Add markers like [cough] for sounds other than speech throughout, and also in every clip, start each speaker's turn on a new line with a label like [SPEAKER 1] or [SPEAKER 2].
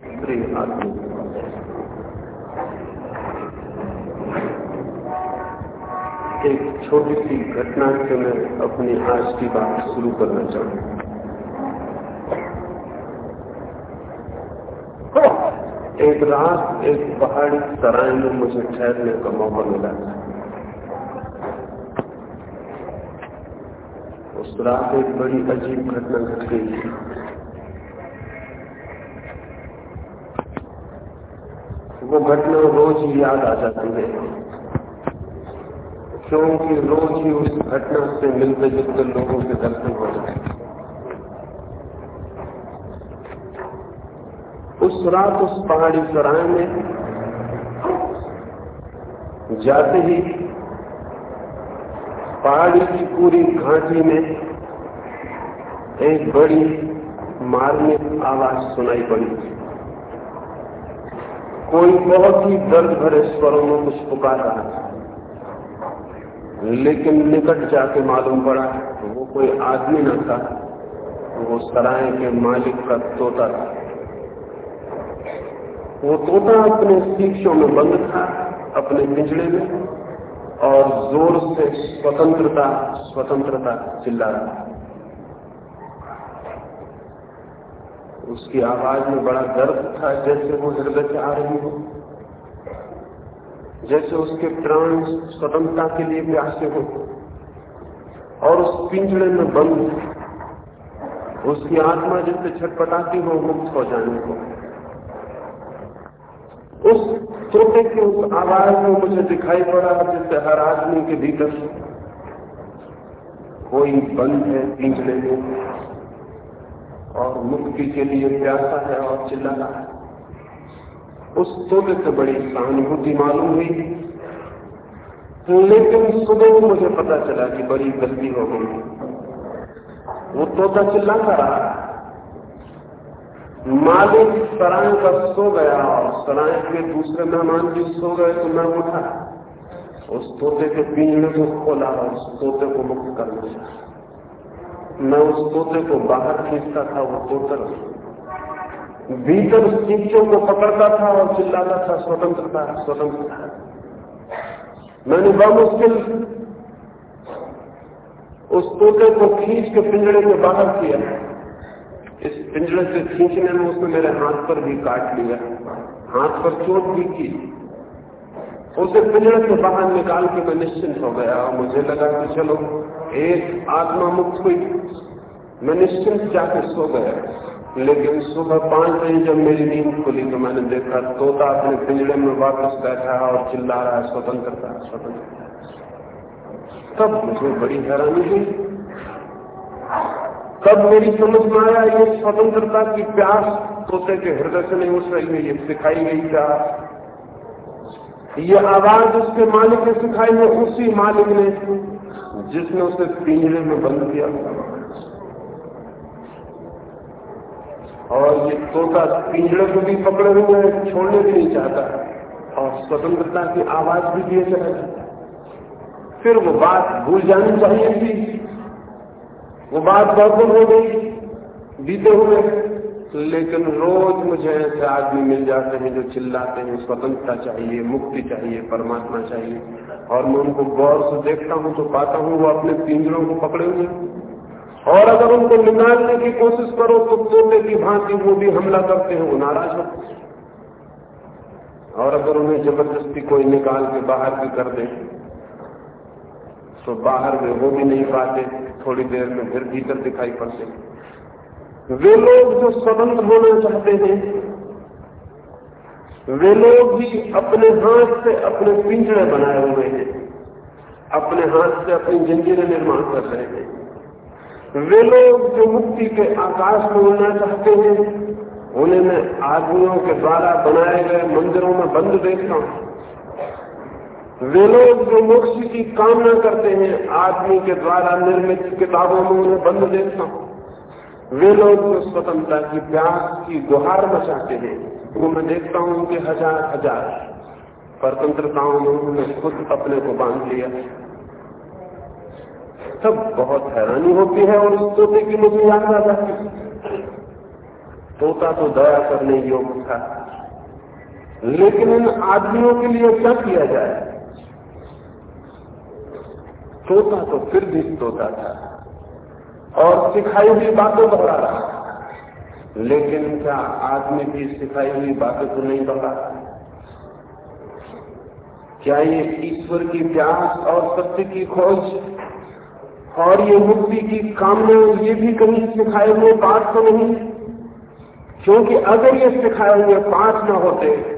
[SPEAKER 1] प्रिय आदमी एक छोटी सी घटना से मैं अपनी आज की बात शुरू करना चाहूँगा। एक रात एक पहाड़ी सराय में मुझे ठहरने का मौका मिला उस रात एक बड़ी अजीब घटना घट गई वो घटना रोज ही याद आ जाती है। क्योंकि रोज ही उस घटना से मिलते जुलते लोगों के दर्शन हो जाते उस रात उस पहाड़ी सराय में जाते ही पहाड़ी की पूरी घाटी में एक बड़ी मार्मिक आवाज़ सुनाई पड़ी। कोई बहुत ही दर्द भरे स्वरों में कुछ पुकार रहा था। लेकिन निकट जाके मालूम पड़ा वो कोई आदमी न था, वो सराय के मालिक का तोता था। वो तोता अपने शिक्षों में बंद था, अपने पिंजड़े में, और ज़ोर से स्वतंत्रता स्वतंत्रता चिल्ला रहा उसकी आवाज़ में बड़ा दर्द था, जैसे वो हृदय से आ रही हो। जैसे उसके प्राण स्वतंत्रता के लिए प्यासे हो। और उस पिंजड़े में बंद उसकी आत्मा जैसे छटपटाती हो मुक्त हो जाने को। उस तोते की उस आवाज़ में मुझे दिखाई पड़ा जैसे हर आदमी के भीतर कोई बंद है पिंजड़े में। और मुक्ति के लिए प्यासा है और चिल्ला रहा है। उस तोते से बड़ी सहानुभूति मालूम हुई। लेकिन सुबह मुझे पता चला कि बड़ी गलती हो गई। वो तोता चिल्लाता रहा। मालिक सराय पर सो गया और सराय के दूसरे मेहमान भी सो गए तो मैं उठा। उस तोते के पिंजड़े को खोला और उस तोते को मुक्त करना चाहा मैं उस तोते को बाहर खींचता था, वो तोतर भीतर चीचों को पकड़ता था और चिल्लाता था, स्वतंत्रता स्वतंत्रता। मैंने बामुश्किल उस तोते को खींच के पिंजड़े में बाहर किया। इस पिंजड़े से खींचने में उसने मेरे हाथ पर भी काट लिया। हाथ पर चोट भी की। उसे पिंजड़े से बाहर निकाल के मैं निश्चिंत हो गया मुझे लगा कि चलो एक आत्मा मुक्त हुई। मैं निश्चिंत जाके सो गया। लेकिन सुबह पाँच बजे जब मेरी नींद खुली तो मैंने देखा, तोता अपने पिंजड़े में वापस बैठा है और चिल्ला रहा है, स्वतंत्रता स्वतंत्रता। तब मुझे बड़ी हैरानी हुई। तब मेरी समझ में आया, ये स्वतंत्रता की प्यास तोते के हृदय से नहीं उठ रही है, ये सिखाई गई प्यास ये आवाज़ उसके मालिक ने सिखाई है, उसी मालिक ने जिसने उसे पिंजरे में बंद किया। और ये तोता पिंजड़े को भी पकड़े हुए छोड़ने भी नहीं चाहता और स्वतंत्रता की आवाज़ भी दिए चला जाता फिर वो बात भूल जानी चाहिए थी। वो बात बहुत हो गई। बीते हुए लेकिन रोज मुझे ऐसे आदमी मिल जाते हैं जो चिल्लाते हैं स्वतंत्रता चाहिए, मुक्ति चाहिए, परमात्मा चाहिए। और मैं उनको गौर से देखता हूँ तो पाता हूँ वो अपने पिंजरों को पकड़े हुए और अगर उनको निकालने की कोशिश करो तो तोते की भांति वो भी हमला करते हैं, वो नाराज़ होते और अगर उन्हें ज़बरदस्ती कोई निकाल के बाहर भी कर दे तो बाहर वो भी नहीं पाते, थोड़ी देर में फिर भीतर दिखाई पड़ते। वे लोग जो स्वतंत्र होना चाहते हैं, वे लोग भी अपने हाथ से अपने पिंजरे बनाए हुए हैं, अपने हाथ से अपनी जंजीरें निर्माण कर रहे हैं। वे लोग जो मुक्ति के आकाश में उड़ना चाहते हैं, उन्हें मैं आदमियों के द्वारा बनाए गए मंदिरों में बंद देखता हूँ। वे लोग जो मोक्ष की कामना करते हैं, आदमी के द्वारा निर्मित किताबों में उन्हें बंद देखता हूँ। वे लोग जो स्वतंत्रता की प्यास की गुहार मचाते हैं, वो मैं देखता हूँ उनके हज़ार हज़ार स्वतंत्रताओं में उन्होंने खुद अपने को बाँध लिया। तब बहुत हैरानी होती है और उस तोते की मुझे याद आ जाती तोता तो दया करने योग्य था, लेकिन इन आदमियों के लिए क्या किया जाए? तोता तो फिर भी तोता था। और सिखाई हुई बातें दोहरा रहा लेकिन क्या आदमी की सिखाई हुई बातें तो नहीं दोहरा क्या ये ईश्वर की प्यास और सत्य की खोज और ये मुक्ति की कामना ये भी कहीं सिखाए हुए बात तो नहीं? क्योंकि अगर ये सिखाए हुए पाठ न होते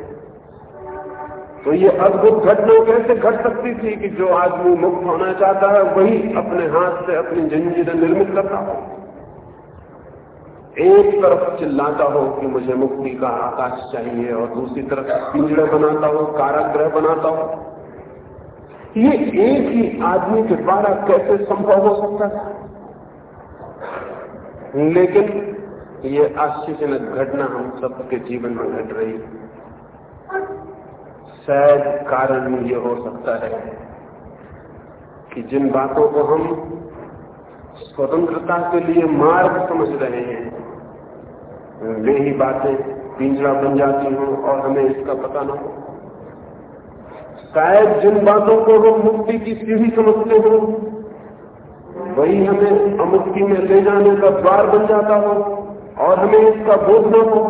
[SPEAKER 1] तो ये अद्भुत घटना कैसे घट सकती थी कि जो आदमी मुक्त होना चाहता है, वही अपने हाथ से अपनी जंजीरें निर्मित करता हो? एक तरफ़ चिल्लाता हो कि मुझे मुक्ति का आकाश चाहिए और दूसरी तरफ़ पिंजड़े बनाता हो काराग्रह बनाता हो। ये एक ही आदमी के द्वारा कैसे संभव हो सकता था? लेकिन ये आश्चर्यजनक घटना हम सबके जीवन में घट रही। शायद कारण ये हो सकता है कि जिन बातों को हम स्वतंत्रता के लिए मार्ग समझ रहे हैं, वे ही बातें पिंजरा बन जाती हों और हमें इसका पता ना हो। शायद जिन बातों को हम मुक्ति की सीढ़ी समझते हो, वही हमें अमुक्ति में ले जाने का द्वार बन जाता हो और हमें इसका बोध न हो।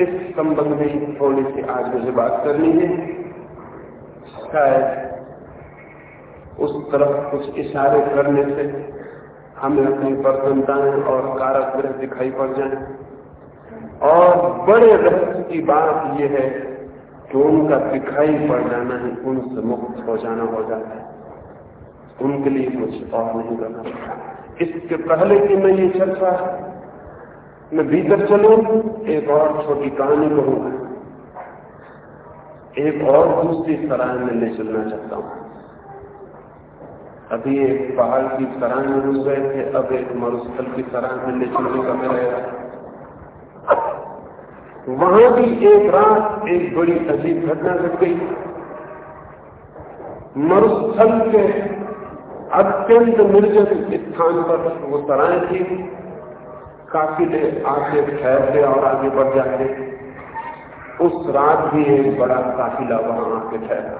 [SPEAKER 1] इस संबंध में थोड़ी सी आज मुझे बात करनी है। शायद उस तरफ़ कुछ इशारे करने से हमें अपनी प्रसन्नताएँ और कारक ग्रह दिखाई पड़ जाए। और बड़े रहस्य की बात यह है कि उनका दिखाई पड़ जाना ही उनसे मुक्त हो जाना हो जाता है। उनके लिए कुछ और नहीं करना। इसके पहले कि मैं ये चर्चा मैं भीतर चलू, एक और छोटी कहानी कहूँगा। एक और दूसरी सराय में ले चलना चाहता हूँ। अभी एक पहाड़ की सराय में घुस गए थे, अब एक मरुस्थल की सराय में ले चलने का मेरा वहाँ भी एक रात एक बड़ी अजीब घटना घट गई। मरुस्थल के अत्यंत निर्जन स्थान पर वो सराय थी। काफिले आगे ठहरते और आगे बढ़ जाते उस रात भी एक बड़ा काफिला वहाँ आके ठहरा।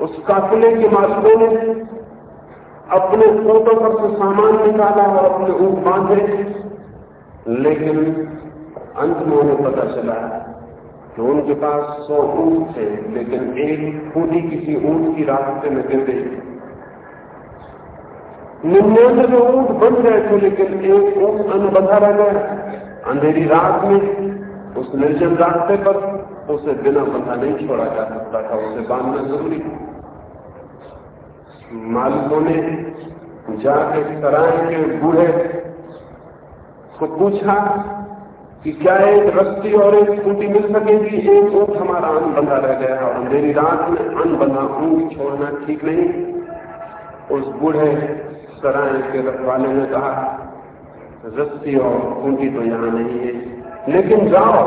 [SPEAKER 1] उस काफिले के मालिकों ने अपने ऊँटों पर से सामान निकाला और अपने ऊँट बांधे। लेकिन अंत में उन्हें पता चला कि उनके पास सौ ऊँट थे, लेकिन एक खूदी किसी ऊँट की रास्ते में गिर गई। निन्यानवे ऊँट बन गए थे, लेकिन एक ऊँट अनबंधा रह गया। अंधेरी रात में उस निर्जन रास्ते पर उसे बिना बंधा नहीं छोड़ा जा सकता था, उसे बांधना ज़रूरी मालिकों ने जाके सराय के बूढ़े को पूछा कि क्या एक रस्ती और एक स्कूटी मिल सकेगी? एक ऊँट हमारा अन बंधा रह गया और अंधेरी रात में अन बंधा ऊँट छोड़ना ठीक नहीं। उस बूढ़े सराय के रखवाले ने कहा, रस्सी और खूंटी तो यहाँ नहीं है। लेकिन जाओ,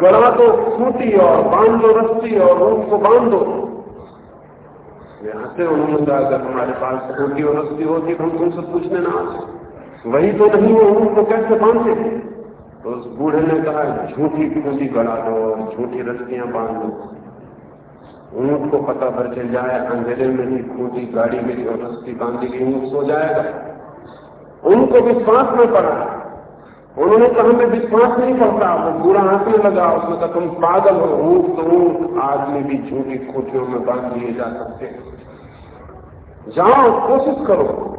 [SPEAKER 1] गड़ा दो खूंटी और बाँध दो रस्सी और ऊँट को बाँध दो। यहाँ से उन्होंने कहा, अगर हमारे पास खूंटी और रस्सी होती तो हम तुमसे पूछने ना आते। वही तो नहीं है ऊँट को कैसे बांधे तो उस बूढ़े ने कहा, झूठी खूंटी गड़ा दो और झूठी रस्सियाँ बाँध दो। ऊँट को पता भर चल जाए, अंधेरे में ही खूटी, गाड़ी मेरी और रस्ती बांधी गई ऊँट सो जाएगा। उनको विश्वास में पड़ा। उन्होंने कहा, मैं विश्वास नहीं करता, वो बुरा हंसने लगा। उसने कहा, तुम पागल हो, ऊँट तो ऊँट, आदमी भी झूठी खूटियों में बाँध लिए जा सकते जाओ, कोशिश करो।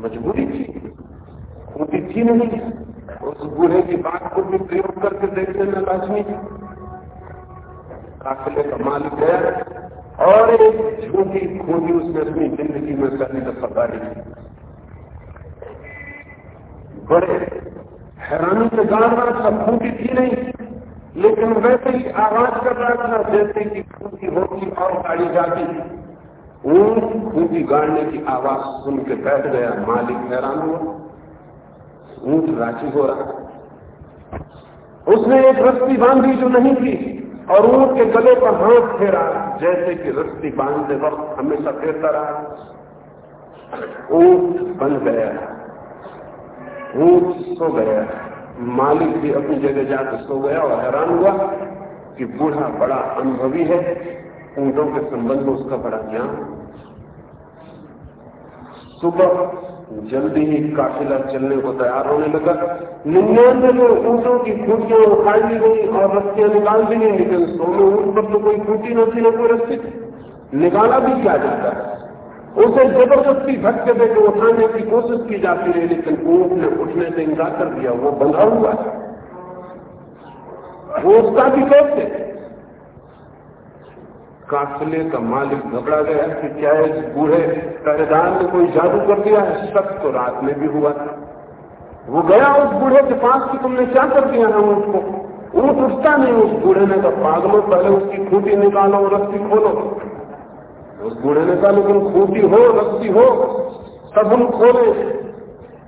[SPEAKER 1] मजबूरी थी। खूटी थी नहीं। उस बूढ़े की बात को भी प्रयोग करके देखने में लाजमी काफिले का मालिक गया और एक झूठी खूंटी उसने अपनी ज़िंदगी में करने का पकाड़ी बड़े हैरानी से गाड़ रहा था खूंटी थी नहीं, लेकिन वैसे ही आवाज़ कर रहा था, जैसे कि खूंटी होती और गाड़ी जाती। ऊँट खूंटी गाड़ने की आवाज़ सुन के बैठ गया, मालिक हैरान हुआ। ऊँट राज़ी हो रहा उसने एक रस्सी बांधी जो नहीं थी और ऊँट के गले पर हाथ फेरा जैसे कि रस्सी बांधते वक्त हमेशा फेरता रहा। ऊँट बन गया ऊँट सो गया मालिक भी अपनी जगह जाकर सो गया और हैरान हुआ कि बूढ़ा बड़ा अनुभवी है। ऊंटों के संबंध में उसका बड़ा ज्ञान। सुबह जल्दी ही काफिला चलने को तैयार होने लगा। निन्यानवे में ऊंटों की खूटियाँ उखाड़ ली गई और रस्सियाँ निकाल दी गई, लेकिन सौ में ऊँट पर तो कोई खूटी न थी न कोई रस्सी। निकाला भी क्या जाता है? उसे ज़बरदस्ती धक्के देकर उठाने की कोशिश की जाती है, लेकिन ऊँट ने उठने से इंकार कर दिया, वो बंधा हुआ है। वो उसका भी कैसे काफिले का मालिक घबरा गया कि क्या इस बूढ़े पहरेदार ने कोई जादू कर दिया? है शक तो रात में भी हुआ था। वो गया उस बूढ़े के पास कि तुमने क्या कर दिया है ऊँट को ऊँट उठता नहीं उस बूढ़े ने कहा पागलों पहले उसकी खूटी निकालो रस्सी खोलो। उस बूढ़े ने कहा, लेकिन खूटी हो, रस्सी हो तब हम खोले।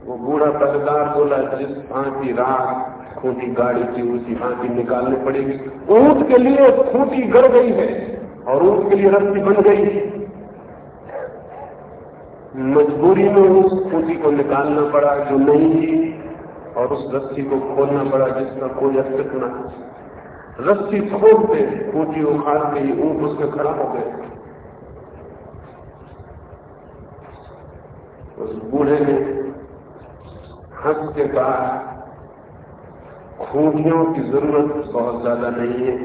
[SPEAKER 1] वो बूढ़ा पहरेदार बोला, जिस भांति रात खूटी गाड़ी की, उसी भांति निकालनी पड़ेगी। ऊँट के लिए खूटी गड़ गई है। और ऊँट के लिए रस्सी बन गई। मजबूरी में उस खूटी को निकालना पड़ा जो नहीं थी और उस रस्सी को खोलना पड़ा जिसका कोई अस्तित्व न रस्सी खोलते खूटी उखाड़ गई ऊँट उसमें खड़ा हो गए। उस बूढ़े ने हंस के कहा खूंटियों की ज़रूरत बहुत ज़्यादा नहीं है।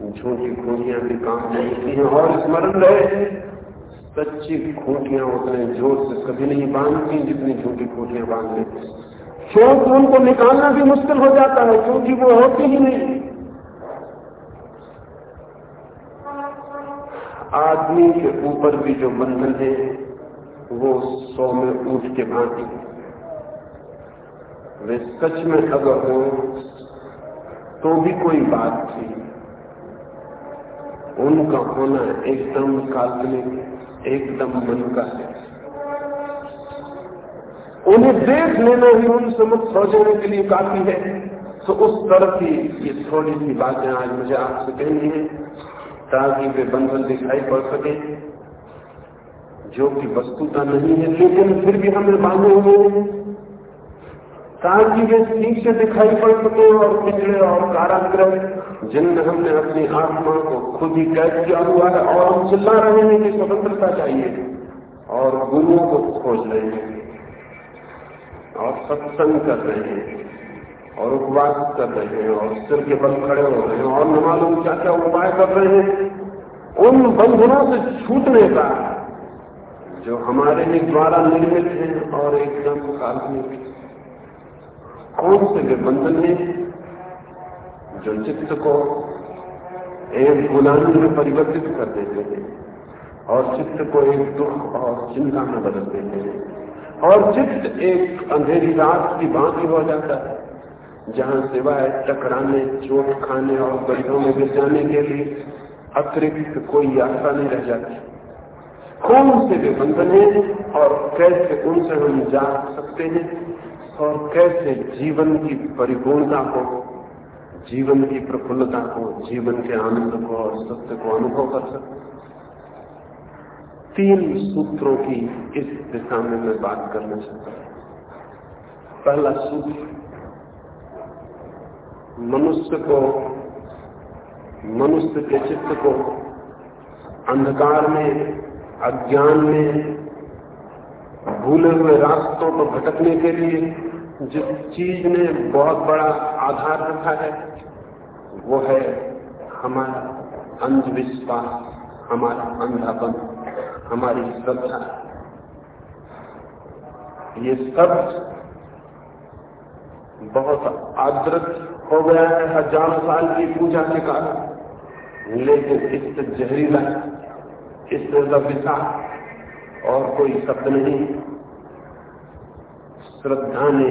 [SPEAKER 1] झूठी खूंटियाँ भी काम नहीं हैं और स्मरण रहे सच्ची खूंटियाँ उतने ज़ोर से कभी नहीं बांधती जितनी झूठी खूंटियाँ बाँध लेती क्योंकि उनको निकालना भी मुश्किल हो जाता है, क्योंकि वो होती ही नहीं। आदमी के ऊपर भी जो बंधन है, वो सौ में ऊट के भांति वे सच में अगर हो तो भी कोई बात थी। उनका होना एकदम काल्पनिक, एकदम मन का है। उन्हें देख लेना ही उनसे मुक्त हो जाने के लिए काफ़ी है। तो उस तरफ़ की ये थोड़ी सी बातें आज मुझे आपसे कहनी है, ताकि वे बंधन दिखाई पड़ सके, जो कि वस्तुता नहीं है, लेकिन फिर भी हमें बांधे हुए ताकि वे ठीक से दिखाई पड़ सके और पिछड़े और काराग्रह जिनमें हमने अपनी आत्मा को खुद ही कैद किया हुआ है और हम चिल्ला रहे हैं कि स्वतंत्रता चाहिए और गुरुओं को खोज रहे हैं और सत्संग कर रहे हैं और उपवास कर रहे हैं और सिर के बल खड़े हो रहे हैं और न मालूम क्या क्या उपाय कर रहे हैं। उन बंधनों से छूटने का जो हमारे ही द्वारा निर्मित है और एकदम काल्पनिक। कौन से वे बंधन है? जो चित्त को एक गुलामी में परिवर्तित कर देते हैं और चित्त को एक दुख और चिंता में बदल देते हैं। और चित्त एक अंधेरी रात की बाकी हो जाता है, जहाँ सिवाय टकराने, चोट खाने और गड्ढों में गिर जाने के लिए अतिरिक्त कोई यात्रा नहीं रह जाती। कौन से वे बंधन है और कैसे उनसे हम जा सकते हैं और कैसे जीवन की परिपूर्णता को जीवन की प्रफुल्लता को, जीवन के आनंद को और सत्य को अनुभव कर सकते तीन सूत्रों की इस दिशा में मैं बात करना चाहता हूँ। पहला सूत्र, मनुष्य को, मनुष्य के चित्त को अंधकार में, अज्ञान में, भूले हुए रास्तों पर भटकने के लिए जिस चीज़ ने बहुत बड़ा आधार रखा है, वो है हमारा अंधविश्वास, हमारा अंधापन, हमारी श्रद्धा। ये सब बहुत आदृत हो गया है हज़ारों साल की पूजा के कारण, लेकिन इससे जहरीला, इससे विषा और कोई शब्द नहीं। श्रद्धा ने,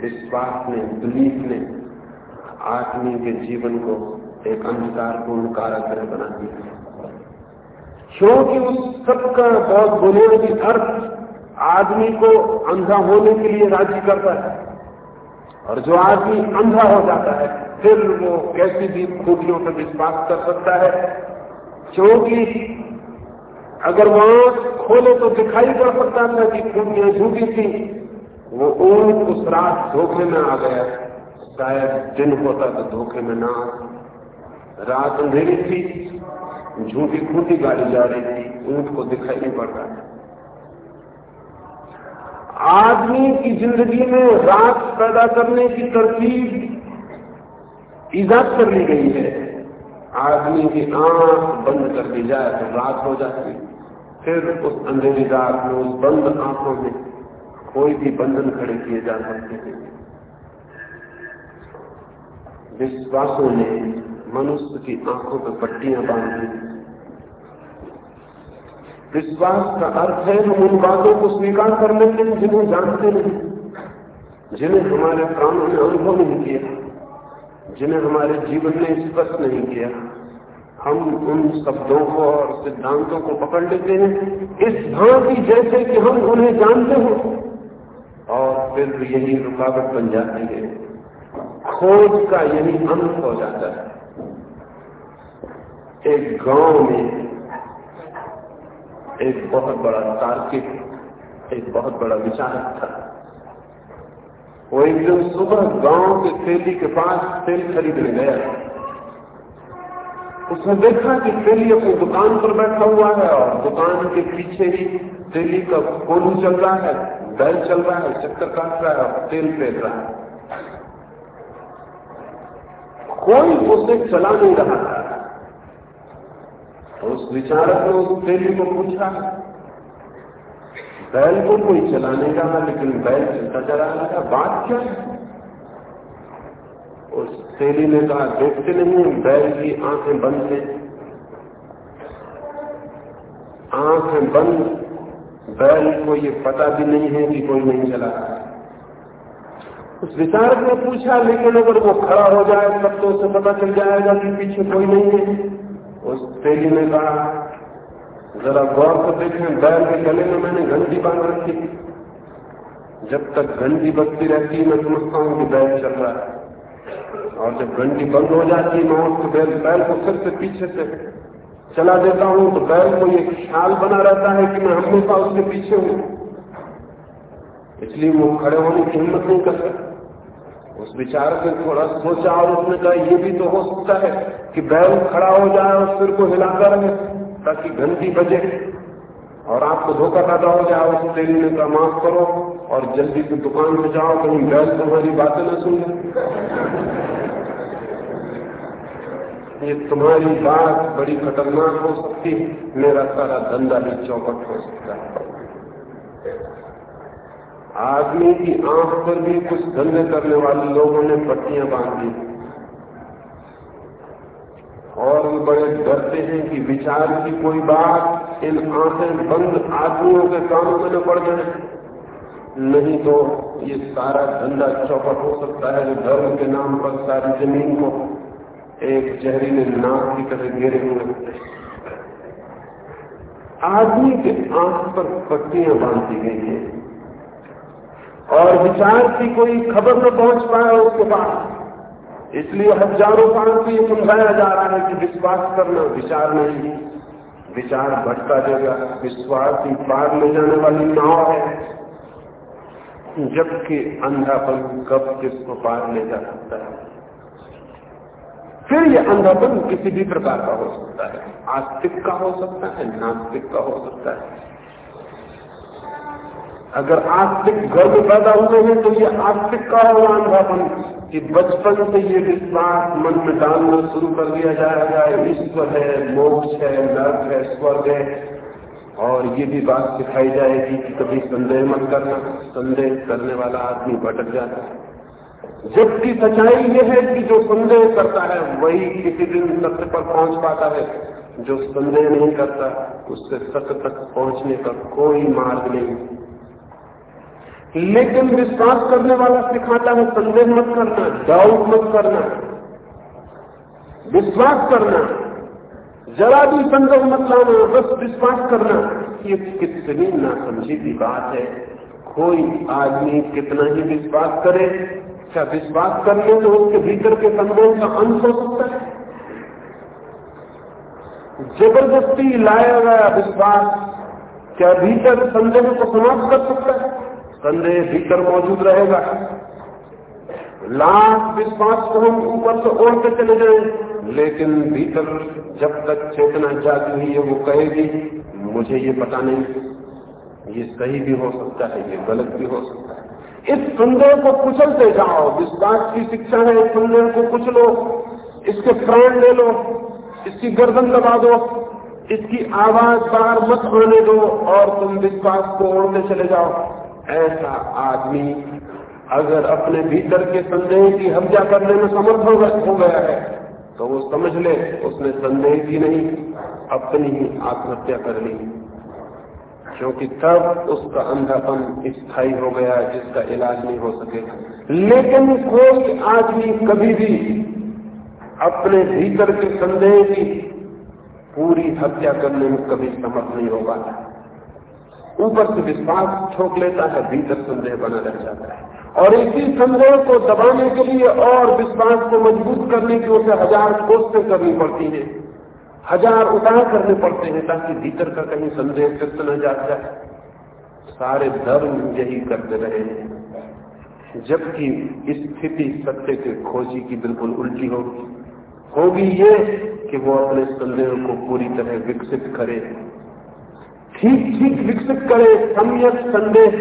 [SPEAKER 1] विश्वास ने दिलीप ने आदमी के जीवन को एक अंधकारपूर्ण कारागृह बना दिया क्योंकि उस सबका बहुत बुनियादी अर्थ आदमी को अंधा होने के लिए राज़ी करता है। और जो आदमी अंधा हो जाता है, फिर वो कैसी भी खूबियों पर विश्वास कर सकता है। क्योंकि अगर वहाँ खोले तो दिखाई पड़ सकता था कि खूबियाँ झूठी थी, वो ऊँट उस रात धोखे में आ गया। शायद दिन होता तो धोखे में ना रात अंधेरी थी, झूठी खूटी गाड़ी जा रही थी, ऊँट को दिखाई नहीं पड़ रहा आदमी की ज़िंदगी में रात पैदा करने की तरतीब ईजाद कर ली गई है। आदमी की आँख बंद कर दी जाए तो रात हो जाती फिर उस अंधेरी रात में, उस बंद आँखों में कोई भी बंधन खड़े किए जा सकते हैं विश्वासों ने मनुष्य की आँखों पर पट्टियाँ बांधी विश्वास का अर्थ है हम उन बातों को स्वीकार कर लेते हैं जिन्हें जानते नहीं, जिन्हें हमारे प्राणों ने अनुभव नहीं किया, जिन्हें हमारे जीवन ने स्पष्ट नहीं किया। हम उन शब्दों को और सिद्धांतों को पकड़ लेते हैं, इस भांति जैसे कि हम उन्हें जानते हो, और फिर यही रुकावट बन जाती है। खोज का यही अंत हो जाता है। एक गाँव में एक बहुत बड़ा तार्किक, एक बहुत बड़ा विचारक था। वो एक दिन सुबह गाँव के तेली के पास तेल खरीदने गया। उसने देखा कि तेली अपनी दुकान पर बैठा हुआ है और दुकान के पीछे ही तेली का कोलू चल रहा है, बैल चल रहा है, चक्कर काट रहा है और तेल फेंक रहा है। कोई उसे चला नहीं रहा था? तो उस विचारक ने उस तेली को पूछा, बैल को कोई चला नहीं रहा लेकिन बैल चलता चला रहा बात क्या है? उस तेली ने कहा, देखते नहीं बैल की आँखें बंद है। आँखें बंद, बैल को ये पता भी नहीं है कि कोई नहीं चला। उस विचारक ने पूछा, लेकिन अगर वो खड़ा हो जाए, तब तो उसे पता चल जाएगा कि पीछे कोई नहीं है। उस तेली ने कहा, जरा गौर से देखें, बैल के गले में मैंने घंटी बाँध रखी जब तक घंटी बजती रहती है, मैं समझता हूँ कि बैल चल रहा है। और जब घंटी बंद हो जाती है, मैं उसको बैल बैल को फिर से पीछे से चला देता हूँ तो बैल को ये ख्याल बना रहता है कि मैं हमेशा उसके पीछे हूँ। इसलिए वो खड़े होने की हिम्मत नहीं कर सकते। उस विचार से थोड़ा सोचा और उसने कहा, ये भी तो हो सकता है कि बैल खड़ा हो जाए और सिर को हिलाता रहे ताकि घंटी बजे और आपको धोखा पैदा हो जाए उस तेली ने कहा माफ़ करो और जल्दी से दुकान में जाओ, कहीं बैल तुम्हारी बातें न सुन। [laughs] ये तुम्हारी बात बड़ी खतरनाक हो सकती मेरा सारा धंधा भी चौपट हो सकता है। आदमी की आँख पर भी कुछ धंधे करने वाले लोगों ने पट्टियाँ बाँध। दी और वो बड़े डरते हैं कि विचार की कोई बात इन आँखें बंद आदमियों के कानों में न पड़ जाए। नहीं तो ये सारा धंधा चौपट हो सकता है धर्म के नाम पर सारी ज़मीन को एक जहरीले नाक की तरह घेरे हुए आदमी के आँख पर पट्टियाँ बांधी गई हैं। और विचार की कोई खबर न पहुँच पाए उसके पास। इसलिए हज़ारों साल से ये समझाया जा रहा है कि विश्वास करना विचार नहीं विचार भटका देगा विश्वास ही पार ले जाने वाली नाव है। जबकि अंधापन कब किसको पार ले जा सकता है? फिर ये अंधापन किसी भी प्रकार का हो सकता है। आस्तिक का हो सकता है, नास्तिक का हो सकता है। अगर आस्तिक गर्व पैदा हुए हैं तो ये आस्तिक का होगा अंधापन कि बचपन से ये विश्वास मन में डालना शुरू कर दिया जाएगा ईश्वर है, मोक्ष है, नर्क है, स्वर्ग है। और ये भी बात सिखाई जाएगी कि कभी संदेह मत करना, संदेह करने वाला आदमी भटक जाता है। जबकि सच्चाई ये है कि जो संदेह करता है, वही किसी दिन सत्य पर पहुँच पाता है। जो संदेह नहीं करता, उससे सत्य तक पहुँचने का कोई मार्ग नहीं। लेकिन विश्वास करने वाला सिखाता है, संदेह मत करना डाउट मत करना, विश्वास करना, जरा भी संदेह मत लाना, बस विश्वास करना, ये कितनी नासमझी की बात है। कोई आदमी कितना ही विश्वास करे, क्या विश्वास करने तो उसके भीतर के संदेह का अंत हो सकता है? ज़बरदस्ती लाया गया विश्वास, क्या भीतर संदेह को समाप्त कर सकता है? संदेह भीतर मौजूद रहेगा। लाख विश्वास को हम ऊपर से ओढ़ के चले जाए, लेकिन भीतर जब तक चेतना जाती हुई है, वो कहेगी, मुझे ये पता नहीं। ये सही भी हो सकता है, ये गलत भी हो सकता है। इस संदेह को कुचलते जाओ। विश्वास की शिक्षा है इस संदेह को कुचलो। इसके प्राण ले लो। इसकी गर्दन दबा दो। इसकी आवाज़ बाहर मत आने दो और तुम विश्वास को ओढ़ने चले जाओ। ऐसा आदमी अगर अपने भीतर के संदेह की हत्या करने में समर्थ हो गया है तो वो समझ ले, उसने संदेह की नहीं, अपनी ही आत्महत्या कर ली। क्योंकि तब उसका अंधापन स्थायी हो गया, जिसका इलाज नहीं हो सकेगा। लेकिन कोई आदमी कभी भी अपने भीतर के संदेह की पूरी हत्या करने में कभी समर्थ नहीं होगा। ऊपर से विश्वास ठोक लेता है, भीतर संदेह बना रह जाता है। और इसी संदेह को दबाने के लिए और विश्वास को मज़बूत करने की उसे हज़ार कोशिशें करनी पड़ती हैं। हज़ार उपाय करने पड़ते हैं ताकि भीतर का कहीं संदेह फिर न जा जाए। सारे धर्म यही करते रहे हैं। जबकि स्थिति सत्य के खोजी की बिल्कुल उल्टी होगी। होगी ये कि वो अपने संदेह को पूरी तरह विकसित करे। ठीक ठीक विकसित करे, सम्यक संदेह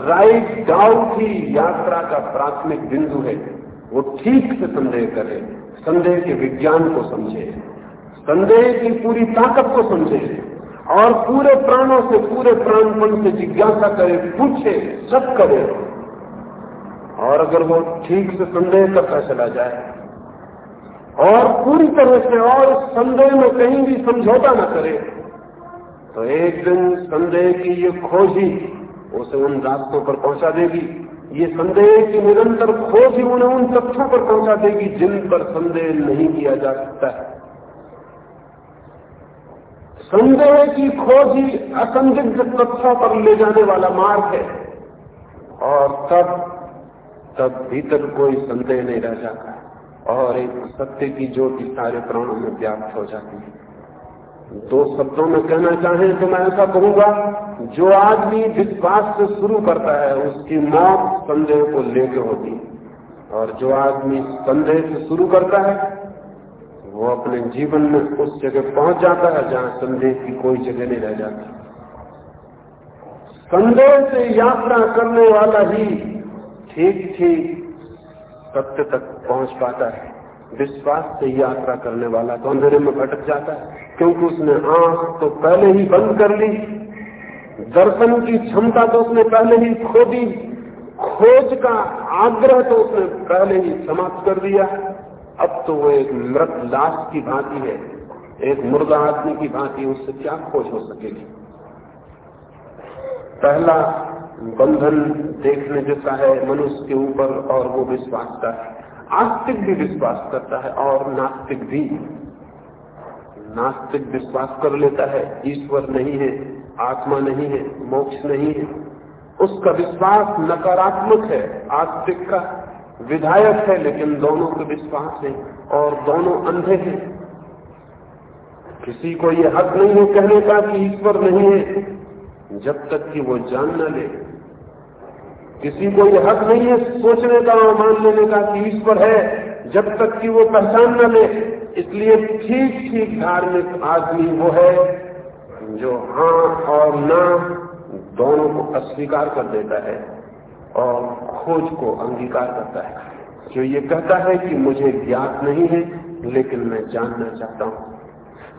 [SPEAKER 1] राइट डाउट ही यात्रा का प्राथमिक बिंदु है। वो ठीक से संदेह करे, संदेह के विज्ञान को समझे, संदेह की पूरी ताकत को समझे, और पूरे प्राणों से, पूरे प्राणपण से जिज्ञासा करे, पूछे, सब करे। और अगर वो ठीक से संदेह करता चला जाए, और पूरी तरह से और संदेह में कहीं भी समझौता न करे तो एक दिन संदेह की ये खोज उसे उन रास्तों पर पहुँचा देगी। ये संदेह की निरंतर खोज ही उन्हें उन तथ्यों पर पहुँचा देगी जिन पर संदेह नहीं किया जा सकता है। संदेह की खोज ही असंदिग्ध तथ्यों पर ले जाने वाला मार्ग है। और तब तब भीतर कोई संदेह नहीं रह जाता। और एक सत्य की ज्योति सारे प्राणों में व्याप्त हो जाती है। दो शब्दों में कहना चाहें तो मैं ऐसा कहूँगा, जो आदमी विश्वास से शुरू करता है, उसकी मौत संदेह को लेकर होती है। और जो आदमी संदेह से शुरू करता है, वो अपने जीवन में उस जगह पहुँच जाता है जहाँ संदेह की कोई जगह नहीं रह जाती। संदेह से यात्रा करने वाला ही ठीक ठीक सत्य तक पहुँच पाता है। विश्वास से यात्रा करने वाला तो अंधेरे में भटक जाता है, क्योंकि उसने आँख तो पहले ही बंद कर ली, दर्शन की क्षमता तो उसने पहले ही खो दी, खोज का आग्रह तो उसने पहले ही समाप्त कर दिया। अब तो वो एक मृत लाश की भांति है, एक मुर्दा आदमी की भांति, उससे क्या खोज हो सकेगी? पहला बंधन देखने जैसा है, मनुष्य के ऊपर और वो विश्वास का है। आस्तिक भी विश्वास करता है और नास्तिक भी। नास्तिक विश्वास कर लेता है, ईश्वर नहीं है, आत्मा नहीं है, मोक्ष नहीं है। उसका विश्वास नकारात्मक है, आस्तिक का विधायक है, लेकिन दोनों के विश्वास है और दोनों अंधे हैं। किसी को यह हक नहीं है कहने का कि ईश्वर नहीं है, जब तक कि वो जान न ले। किसी को यह हक नहीं है सोचने का और मान लेने का कि ईश्वर है, जब तक कि वो पहचान न ले। इसलिए ठीक ठीक धार्मिक आदमी वो है जो हाँ और ना दोनों को अस्वीकार कर देता है और खोज को अंगीकार करता है। जो ये कहता है कि मुझे ज्ञात नहीं है, लेकिन मैं जानना चाहता हूँ।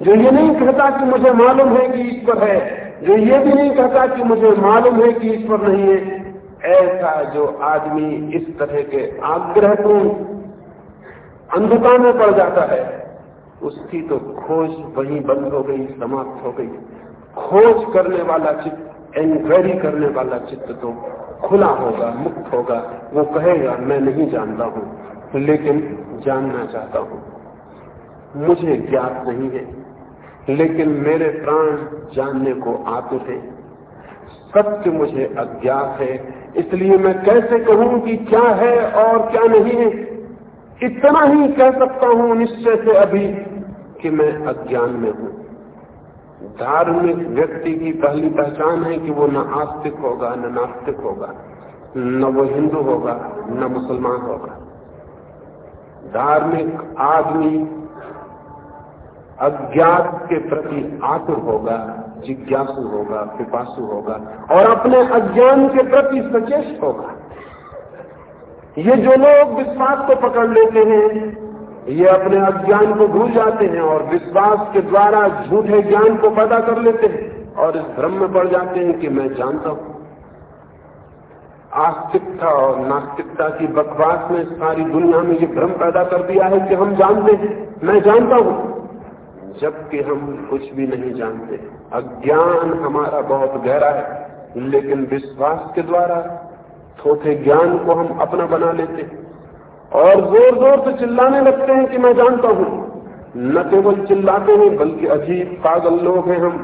[SPEAKER 1] जो ये नहीं कहता कि मुझे मालूम है कि ईश्वर है, जो ये भी नहीं कहता कि मुझे मालूम है कि ईश्वर नहीं है ऐसा जो आदमी इस तरह के आग्रह को अंधता में पड़ जाता है, उसकी तो खोज वहीं बंद हो गई, समाप्त हो गई। खोज करने वाला चित्त एनक्वायरी करने वाला चित्त तो खुला होगा, मुक्त होगा। वो कहेगा, मैं नहीं जानता हूँ, लेकिन जानना चाहता हूँ। मुझे ज्ञात नहीं है, लेकिन मेरे प्राण जानने को आतुर है। सत्य मुझे अज्ञात है। इसलिए मैं कैसे कहूँ कि क्या है और क्या नहीं है? इतना ही कह सकता हूँ निश्चय से अभी कि मैं अज्ञान में हूँ। धार्मिक व्यक्ति की पहली पहचान है कि वो न आस्तिक होगा, न नास्तिक होगा, न वो हिंदू होगा, न मुसलमान होगा। धार्मिक आदमी अज्ञात के प्रति आतुर होगा। जिज्ञासु होगा, पिपासु होगा और अपने अज्ञान के प्रति सचेत होगा। ये जो लोग विश्वास को पकड़ लेते हैं, ये अपने अज्ञान को भूल जाते हैं और विश्वास के द्वारा झूठे ज्ञान को पैदा कर लेते हैं और इस भ्रम में पड़ जाते हैं कि मैं जानता हूँ। आस्तिकता और नास्तिकता की बकवास में सारी दुनिया में ये भ्रम पैदा कर दिया है कि हम जानते हैं, मैं जानता हूँ। जबकि हम कुछ भी नहीं जानते। अज्ञान हमारा बहुत गहरा है, लेकिन विश्वास के द्वारा थोथे ज्ञान को हम अपना बना लेते और ज़ोर ज़ोर से चिल्लाने लगते हैं कि मैं जानता हूँ। न केवल चिल्लाते हैं, बल्कि अजीब पागल लोग हैं हम।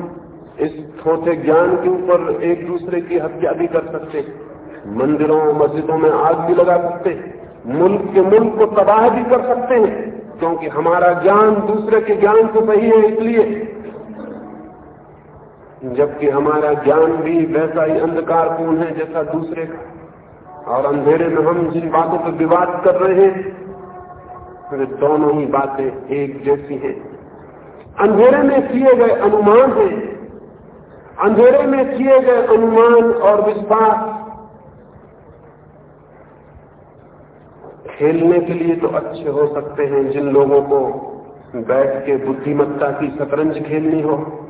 [SPEAKER 1] इस थोथे ज्ञान के ऊपर एक दूसरे की हत्या भी कर सकते मंदिरों, मस्जिदों में आग भी लगा सकते मुल्क के मुल्क को तबाह भी कर सकते हैं। क्योंकि हमारा ज्ञान दूसरे के ज्ञान से सही है इसलिए। जबकि हमारा ज्ञान भी वैसा ही अंधकारपूर्ण है जैसा दूसरे का। और अंधेरे में हम जिन बातों पर विवाद कर रहे हैं, वे दोनों ही बातें एक जैसी हैं। अंधेरे में किए गए अनुमान हैं। अंधेरे में किए गए अनुमान और विश्वास खेलने के लिए तो अच्छे हो सकते हैं जिन लोगों को बैठ के बुद्धिमत्ता की शतरंज खेलनी हो।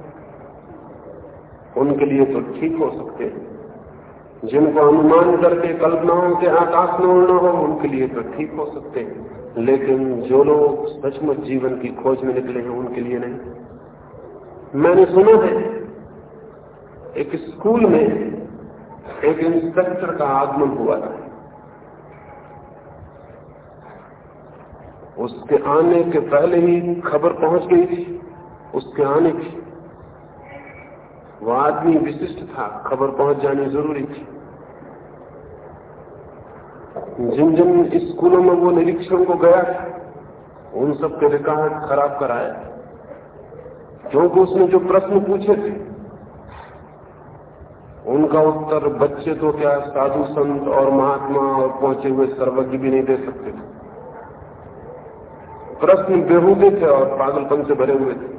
[SPEAKER 1] उनके लिए तो ठीक हो सकते हैं। जिनको अनुमान करके कल्पनाओं के आकाश में उड़ना हो, उनके लिए तो ठीक हो सकते हैं। लेकिन जो लोग सचमुच जीवन की खोज में निकले हैं, उनके लिए नहीं। मैंने सुना है, एक स्कूल में एक इंस्पेक्टर का आगमन हुआ था। उसके आने के पहले ही खबर पहुँच गई थी। उसके आने की वो आदमी विशिष्ट था, खबर पहुँच जानी ज़रूरी थी। जिन जिन स्कूलों में वो निरीक्षण को गया उन सब के रिकॉर्ड खराब कराया क्योंकि उसने जो प्रश्न पूछे थे, उनका उत्तर बच्चे तो क्या साधु संत और महात्मा और पहुँचे हुए सर्वज्ञ भी नहीं दे सकते थे। प्रश्न बेहूदे थे और पागलपन से भरे हुए थे।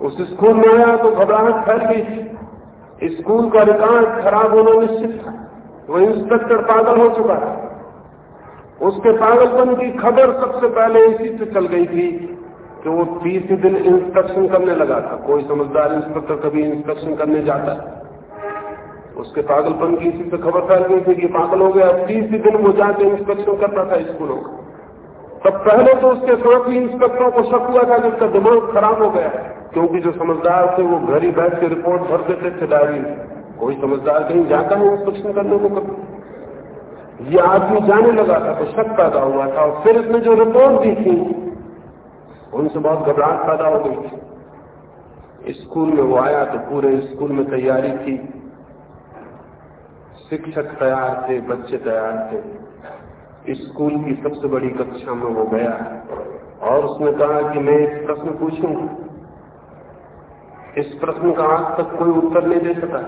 [SPEAKER 1] उस स्कूल में आया तो घबराहट फैल गई थी। स्कूल का रिकॉर्ड खराब होना निश्चित था। वो इंस्पेक्टर पागल हो चुका था। उसके पागलपन की खबर सबसे पहले इसी से चल गई थी कि वो तीसरे दिन इंस्पेक्शन करने लगा था। कोई समझदार इंस्पेक्टर कभी इंस्पेक्शन करने जाता है उसके पागलपन की इसी से खबर फैल गई थी कि पागल हो गया। तीसरे दिन वो जाके इंस्पेक्शन करता था स्कूलों का। तब पहले तो उसके साथी इंस्पेक्टरों को शक हुआ था कि उसका दिमाग खराब हो गया। क्योंकि जो समझदार थे, वो घर ही बैठ के रिपोर्ट भर देते थे डायरी कोई समझदार कहीं जाता है इंस्पेक्शन करने को कभी ये आदमी जाने लगा था तो शक पैदा हुआ था और फिर इसने जो रिपोर्ट दी थी, उनसे बहुत घबराहट पैदा हो गई थी। स्कूल में वो आया तो पूरे स्कूल में तैयारी थी। शिक्षक तैयार थे, बच्चे तैयार थे। स्कूल की सबसे बड़ी कक्षा में वो गया और उसने कहा कि मैं एक प्रश्न पूछूँगा। इस प्रश्न का आज तक कोई उत्तर नहीं दे सका।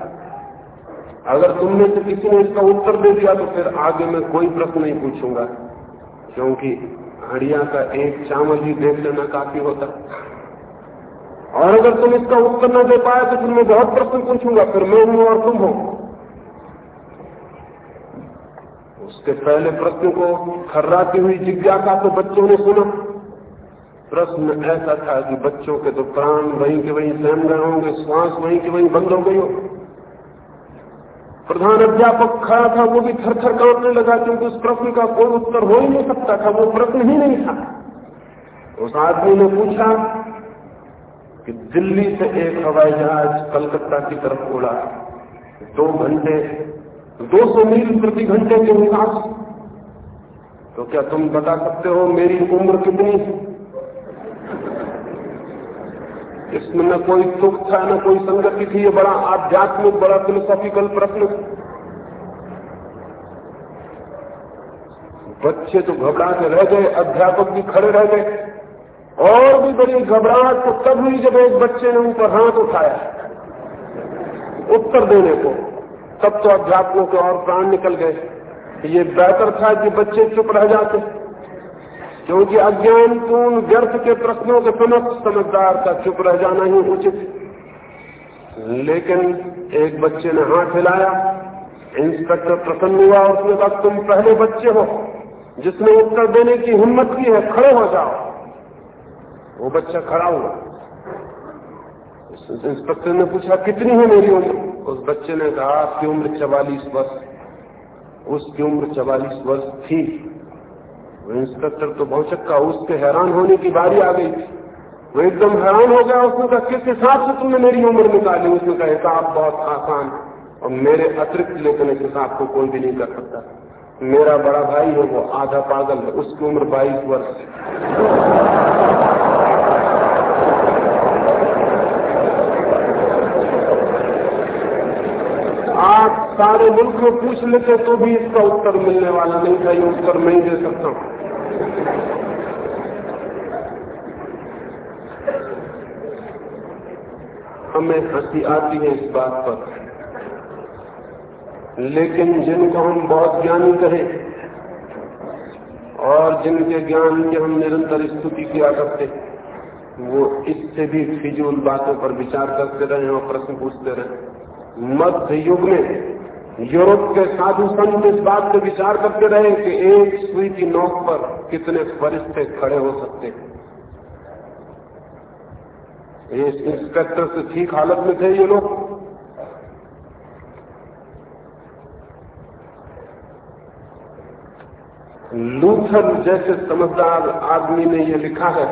[SPEAKER 1] अगर तुमने से किसी ने इसका उत्तर दे दिया तो फिर आगे मैं कोई प्रश्न नहीं पूछूँगा, क्योंकि हड़िया का एक चावल ही देख लेना काफ़ी होता। और अगर तुम इसका उत्तर न दे पाए तो फिर मैं बहुत प्रश्न पूछूँगा, फिर मैं हूँ और तुम हो। उसके पहले प्रश्न को खर्राती हुई जिज्ञासा तो बच्चों ने सुना। प्रश्न ऐसा था कि बच्चों के तो प्राण वहीं के वहीं सहम गए होंगे, श्वास वहीं के वहीं बंद हो गई हो। प्रधान अध्यापक खड़ा था, वो भी थर थर कांपने लगा क्योंकि उस प्रश्न का कोई उत्तर हो ही नहीं सकता था, वो प्रश्न ही नहीं था। उस आदमी ने पूछा कि दिल्ली से एक हवाई जहाज़ कलकत्ता की तरफ़ उड़ा, दो घंटे 200 मील प्रति घंटे के हिसाब से तो क्या तुम बता सकते हो मेरी उम्र कितनी है? इसमें न कोई सुख था, न कोई संगति थी, ये बड़ा आध्यात्मिक, बड़ा फिलोसॉफिकल प्रश्न बच्चे तो घबरा के रह गए, अध्यापक भी खड़े रह गए, और भी बड़ी घबराहट तो तब हुई जब एक बच्चे ने ऊपर हाथ उठाया, उत्तर देने को। तब तो अध्यात्मों के और प्राण निकल गए। ये बेहतर था कि बच्चे चुप रह जाते, क्योंकि अज्ञानपूर्ण व्यर्थ के प्रश्नों के समक्ष समझदार का चुप रह जाना ही उचित। लेकिन एक बच्चे ने हाथ हिलाया, इंस्पेक्टर प्रसन्न हुआ उसने कहा, तुम पहले बच्चे हो, जिसने उत्तर देने की हिम्मत की है, खड़े हो जाओ। वो बच्चा खड़ा हुआ। इंस्पेक्टर ने पूछा, कितनी है? मेरी उम्र उस बच्चे ने कहा, आपकी उम्र चवालीस वर्ष। उसकी उम्र चवालीस वर्ष थी। वो इंस्पेक्टर तो बहुत चक्का उसके हैरान होने की बारी आ गई। थी वो एकदम हैरान हो गया, उसने कहा, किस हिसाब से तुमने मेरी उम्र निकाली? उसने कहा, हिसाब बहुत आसान और मेरे अतिरिक्त लेकिन इस हिसाब को कोई भी नहीं कर सकता। मेरा बड़ा भाई है, वो आधा पागल है, उसकी उम्र बाईस वर्ष आप सारे मुल्क में पूछ लेते तो भी इसका उत्तर मिलने वाला नहीं था ये उत्तर मैं ही दे सकता हूँ। हमें हँसी आती है इस बात पर। लेकिन जिनको हम बहुत ज्ञानी कहें, और जिनके ज्ञान की हम निरंतर स्तुति किया करते वो इससे भी फिजूल बातों पर विचार करते रहे और प्रश्न पूछते रहे। मध्य युग में यूरोप के साधु संत इस बात पर विचार करते रहे कि एक सुई की नोक पर कितने फरिश्ते खड़े हो सकते ये इंस्पेक्टर से ठीक हालत में थे ये लोग। लूथर जैसे समझदार आदमी ने यह लिखा है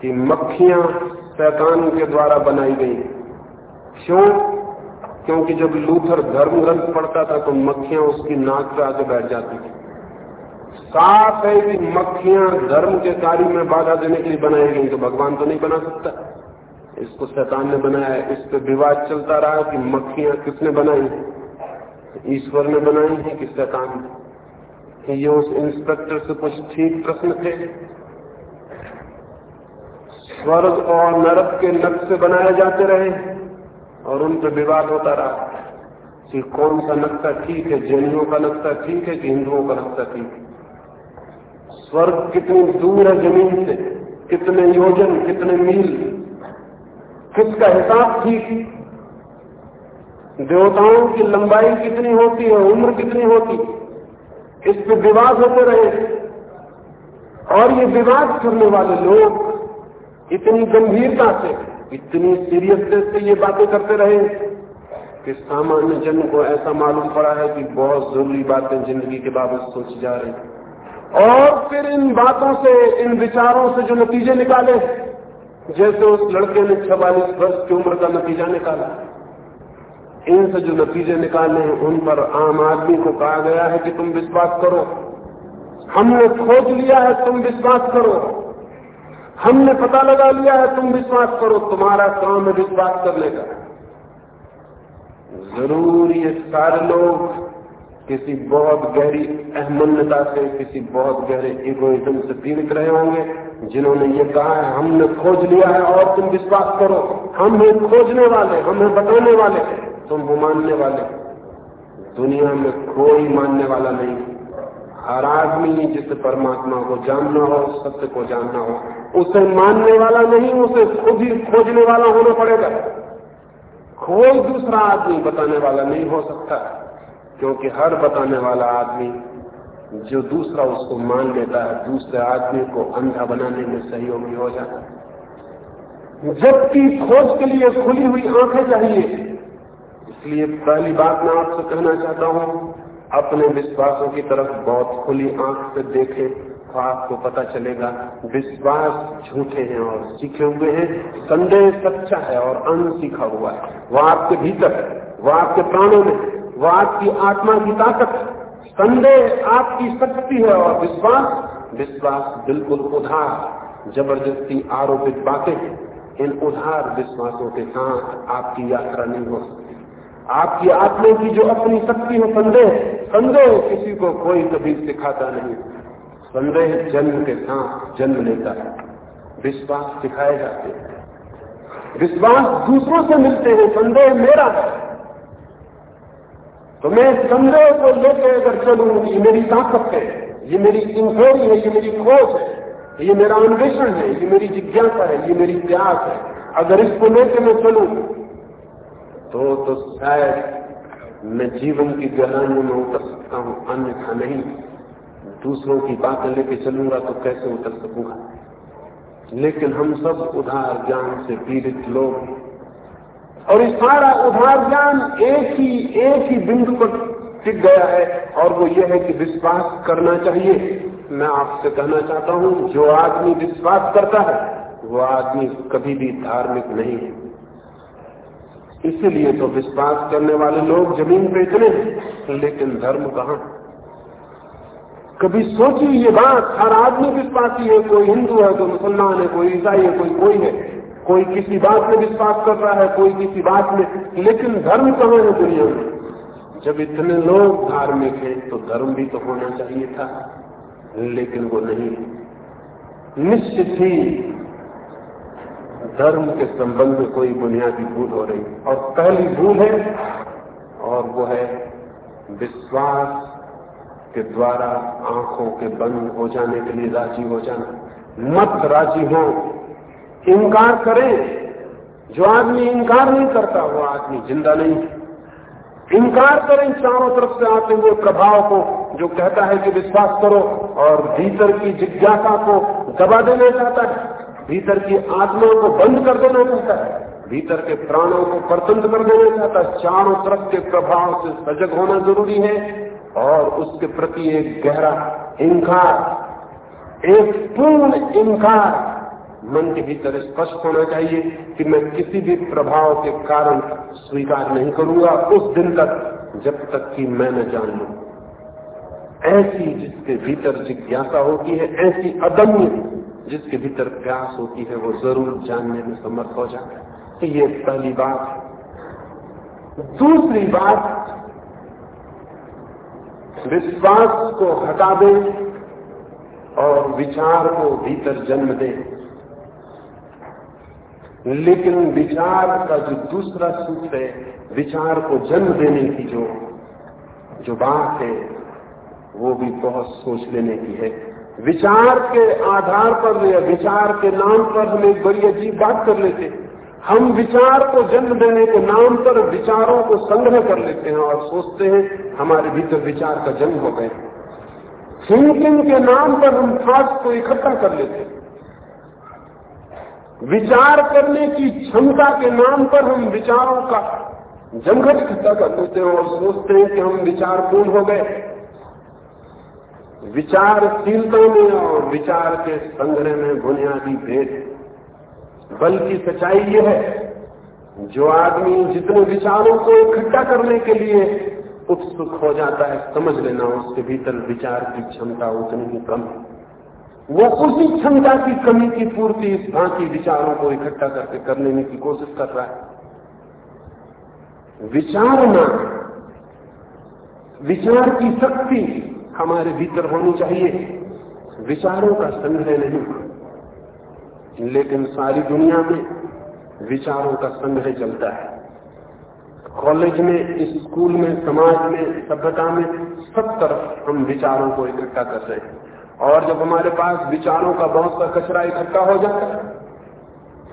[SPEAKER 1] कि मक्खियाँ शैतान के द्वारा बनाई गई। क्यों? क्योंकि जब लूथर धर्म ग्रंथ पढ़ता था तो मक्खियाँ उसकी नाक पे आके बैठ जाती थी। साफ़ है कि मक्खियाँ धर्म के कार्य में बाधा देने के लिए बनाई गई तो भगवान तो नहीं बना सकता। इसको शैतान ने बनाया है। इस पर विवाद चलता रहा कि मक्खियाँ किसने बनाई? ईश्वर ने बनाई है कि शैतान ने? ये उस इंस्पेक्टर से कुछ ठीक प्रश्न थे। स्वर्ग और नरक के नक्शे बनाए जाते रहे। और उन पर विवाद होता रहा कि कौन सा नक्शा ठीक है, जैनियों का नक्शा ठीक है कि हिंदुओं का नक्शा ठीक है? स्वर्ग कितनी दूर है ज़मीन से? कितने योजन, कितने मील? किसका हिसाब ठीक देवताओं की लंबाई कितनी होती है, उम्र कितनी होती इस पर विवाद होते रहे। और ये विवाद करने वाले लोग इतनी गंभीरता से इतनी सीरियसनेस से ये बातें करते रहे कि सामान्य जन को ऐसा मालूम पड़ा है कि बहुत ज़रूरी बातें ज़िंदगी के बाबत सोची जा रही और फिर इन बातों से, इन विचारों से जो नतीजे निकाले, जैसे उस लड़के ने छवालीस वर्ष की उम्र का नतीजा निकाला। इनसे जो नतीजे निकाले, उन पर आम आदमी को कहा गया है कि तुम विश्वास करो। हमने खोज लिया है, तुम विश्वास करो। हमने पता लगा लिया है, तुम विश्वास करो, तुम्हारा काम है विश्वास कर लेगा ज़रूर ये सारे लोग किसी बहुत गहरी अहमन्यता से, किसी बहुत गहरे इगोइज्म से पीड़ित रहे होंगे, जिन्होंने ये कहा है, हमने खोज लिया है, और तुम विश्वास करो, हम हैं खोजने वाले, हम हैं बताने वाले, तुम वो मानने वाले। दुनिया में कोई मानने वाला नहीं। हर आदमी जिसे परमात्मा को जानना हो, सत्य को जानना हो, उसे मानने वाला नहीं, उसे खुद ही खोजने वाला होना पड़ेगा। कोई दूसरा आदमी बताने वाला नहीं हो सकता, क्योंकि हर बताने वाला आदमी जो दूसरा उसको मान लेता है, दूसरे आदमी को अंधा बनाने में सहयोगी हो जाता है। जबकि खोज के लिए खुली हुई आँखें चाहिए। इसलिए पहली बात मैं आपसे कहना चाहता हूँ अपने विश्वासों की तरफ़ बहुत खुली आँख से देखें तो आपको पता चलेगा, विश्वास झूठे हैं और सीखे हुए हैं, संदेह सच्चा है और अन सीखा हुआ है। वह आपके भीतर है, वह आपके प्राणों में वह आपकी आत्मा की ताकत संदेह आपकी शक्ति है और विश्वास विश्वास बिल्कुल उधार, ज़बरदस्ती आरोपित बातें इन उधार विश्वासों के साथ आपकी यात्रा नहीं हो सकती। आपकी आत्मा की जो अपनी शक्ति है, संदेह संदेह किसी को कोई कभी सिखाता नहीं। संदेह जन्म के साथ जन्म लेता है। विश्वास सिखाए जाते हैं। विश्वास दूसरों से मिलते हैं, संदेह मेरा है। तो मैं संदेह को लेकर अगर चलूँ, ये मेरी ताकत है, ये मेरी इंक्वायरी है, ये मेरी खोज है, ये मेरा अन्वेषण है, ये मेरी जिज्ञासा है, ये मेरी प्यास है। अगर इसको लेकर मैं चलूँ तो तो शायद मैं जीवन की गहराइयों में उतर सकता हूँ, अन्यथा नहीं। दूसरों की बातें लेके चलूँगा तो कैसे उतर सकूँगा? लेकिन हम सब उधार ज्ञान से पीड़ित लोग और इस सारा उधार ज्ञान एक ही एक ही बिंदु पर टिक गया है, और वो ये है कि विश्वास करना चाहिए। मैं आपसे कहना चाहता हूँ, जो आदमी विश्वास करता है, वो आदमी कभी भी धार्मिक नहीं है। इसीलिए तो विश्वास करने वाले लोग ज़मीन पे इतने लेकिन धर्म कहाँ? कभी सोची ये बात, हर आदमी विश्वासी है, कोई हिंदू है, कोई मुसलमान है, कोई ईसाई है, कोई कोई है। कोई किसी बात में विश्वास कर रहा है, कोई किसी बात में, लेकिन धर्म कहाँ है दुनिया में? जब इतने लोग धार्मिक हैं तो धर्म भी तो होना चाहिए था, लेकिन वो नहीं। निश्चित ही धर्म के संबंध में कोई बुनियादी भूल हो रही। और पहली भूल है, और वो है विश्वास के द्वारा आँखों के बंद हो जाने के लिए राज़ी हो जाना। मत राज़ी हो। इनकार करें। जो आदमी इनकार नहीं करता, वो आदमी ज़िंदा नहीं इनकार करें चारों तरफ़ से आते हुए प्रभाव को, जो कहता है कि विश्वास करो और भीतर की जिज्ञासा को दबा देना चाहता है। भीतर की आत्मा को बंद कर देना चाहता है। भीतर के प्राणों को परतंत्र कर देना चाहता है। चारों तरफ़ के प्रभाव से सजग होना ज़रूरी है और उसके प्रति एक गहरा इनकार, एक पूर्ण इनकार मन के भीतर स्पष्ट होना चाहिए कि मैं किसी भी प्रभाव के कारण स्वीकार नहीं करूँगा उस दिन तक, जब तक कि मैं न जान लू। ऐसी जिसके भीतर जिज्ञासा होती है, ऐसी अदम्य जिसके भीतर प्यास होती है, वो ज़रूर जानने में समर्थ हो जाता है। तो ये पहली बात। दूसरी बात, विश्वास को हटा दे और विचार को भीतर जन्म दें। लेकिन विचार का जो दूसरा सूत्र है, विचार को जन्म देने की जो जो बात है, वो भी बहुत सोच लेने की है। विचार के आधार पर या विचार के नाम पर हम एक बड़ी अजीब बात कर लेते हम विचार को जन्म देने के नाम पर विचारों को संग्रह कर लेते हैं और सोचते हैं, हमारे भीतर विचार का जन्म हो गए थिंकिंग के नाम पर हम थॉट्स को इकट्ठा कर लेते हैं। विचार करने की क्षमता के नाम पर हम विचारों का जमघट इकट्ठा कर लेते हैं और सोचते हैं कि हम विचार पूर्ण हो गए। विचारशीलता में और विचार के संग्रह में बुनियादी भेद बल्कि सच्चाई यह है, जो आदमी जितने विचारों को इकट्ठा करने के लिए उत्सुक हो जाता है, समझ लेना उसके भीतर विचार की क्षमता उतनी ही कम है। वो उसी क्षमता की कमी की पूर्ति इस भांति विचारों को इकट्ठा करके कर लेने की कोशिश कर रहा है। विचारना विचार की शक्ति हमारे भीतर होनी चाहिए। विचारों का संग्रह नहीं लेकिन सारी दुनिया में विचारों का संग्रह चलता है। कॉलेज में, स्कूल में, समाज में, सभ्यता में सब तरफ़ हम विचारों को इकट्ठा कर रहे हैं। और जब हमारे पास विचारों का बहुत सा कचरा इकट्ठा हो जाता है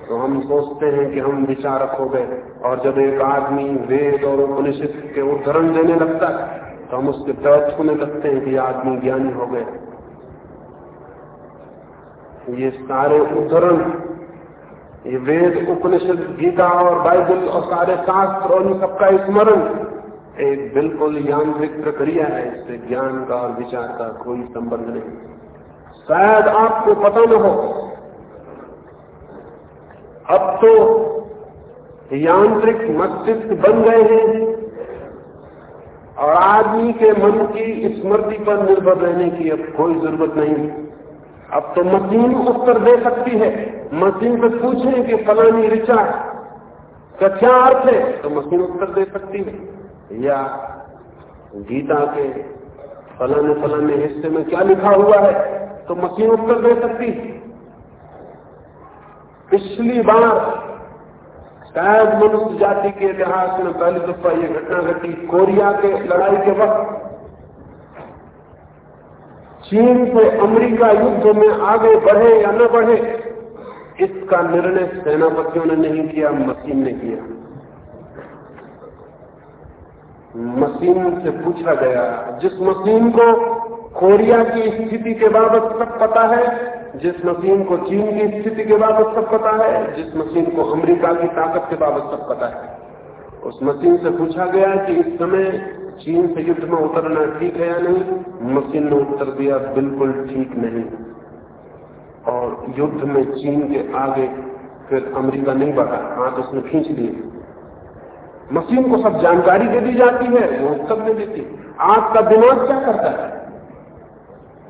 [SPEAKER 1] तो हम सोचते हैं कि हम विचारक हो गए। और जब एक आदमी वेद और उपनिषद के उदाहरण देने लगता है तो हम उसके पैर छूने लगते हैं कि आदमी ज्ञानी हो गए ये सारे उदाहरण ये वेद, उपनिषद, गीता और बाइबल और सारे शास्त्र और इन सबका स्मरण एक बिल्कुल यांत्रिक प्रक्रिया है, इससे ज्ञान का और विचार का कोई संबंध नहीं। शायद आपको पता न हो, अब तो यांत्रिक मस्तिष्क बन गए हैं। और आदमी के मन की स्मृति पर निर्भर रहने की अब कोई ज़रूरत नहीं। अब तो मशीन उत्तर दे सकती है। मशीन से पूछें कि फलानी ऋचा का क्या अर्थ है? तो मशीन उत्तर दे सकती है। या गीता के फलाने फलाने हिस्से में क्या लिखा हुआ है? तो मशीन उत्तर दे सकती है। पिछली बार शायद मनुष्य जाति के इतिहास में पहली दफ़ा ये घटना घटी कोरिया के लड़ाई के वक्त। चीन से अमेरिका युद्ध में आगे बढ़े या न बढ़े, इसका निर्णय सेनापतियों ने नहीं किया मशीन ने किया। मशीन से पूछा गया, जिस मशीन को कोरिया की स्थिति के बाबत सब पता है जिस मशीन को चीन की स्थिति के बाबत सब पता है, जिस मशीन को अमेरिका की ताकत के बाबत सब पता है। उस मशीन से पूछा गया कि इस समय चीन से युद्ध में उतरना ठीक है या नहीं? मशीन ने उत्तर दिया, बिल्कुल ठीक नहीं। और युद्ध में चीन के आगे फिर अमेरिका नहीं बढ़ा, हाथ उसने खींच लिए। मशीन को सब जानकारी दे दी जाती है, वो उत्तर दे देती। आपका दिमाग क्या करता है?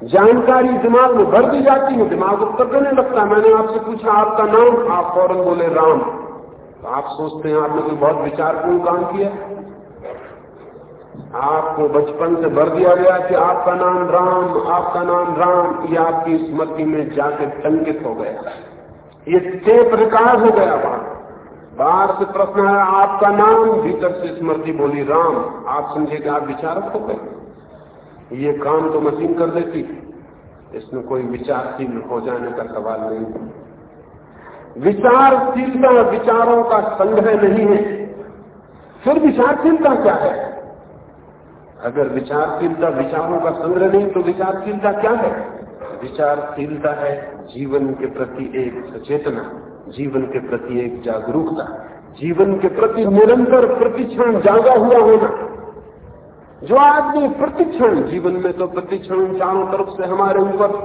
[SPEAKER 1] जानकारी दिमाग में भर दी जाती है, दिमाग उत्तर देने लगता मैंने आपसे पूछा, आपका नाम? आप फ़ौरन बोले, राम। तो आप सोचते हैं, आपने कोई बहुत विचारपूर्ण काम किया। आपको बचपन से भर दिया गया कि आपका नाम राम, आपका नाम राम, ये आपकी स्मृति में जाके टंकित हो गया। ये टेप रिकॉर्ड हो गया वहाँ बाहर से प्रश्न है आपका नाम? भीतर से स्मृति बोली, राम। आप समझे कि आप विचारक हो गए। ये काम तो मशीन कर देती। इसमें कोई विचारशील हो जाने का सवाल नहीं। विचारशीलता विचारों का संग्रह नहीं है। फिर विचारशीलता क्या है? अगर विचारशीलता विचारों का संग्रह नहीं तो विचारशीलता क्या है? विचारशीलता है जीवन के प्रति एक सचेतना, जीवन के प्रति एक जागरूकता, जीवन के प्रति निरंतर प्रतिक्षण जागा हुआ होना। जो आदमी प्रतिक्षण, जीवन में तो प्रतिक्षण चारों तरफ़ से हमारे ऊपर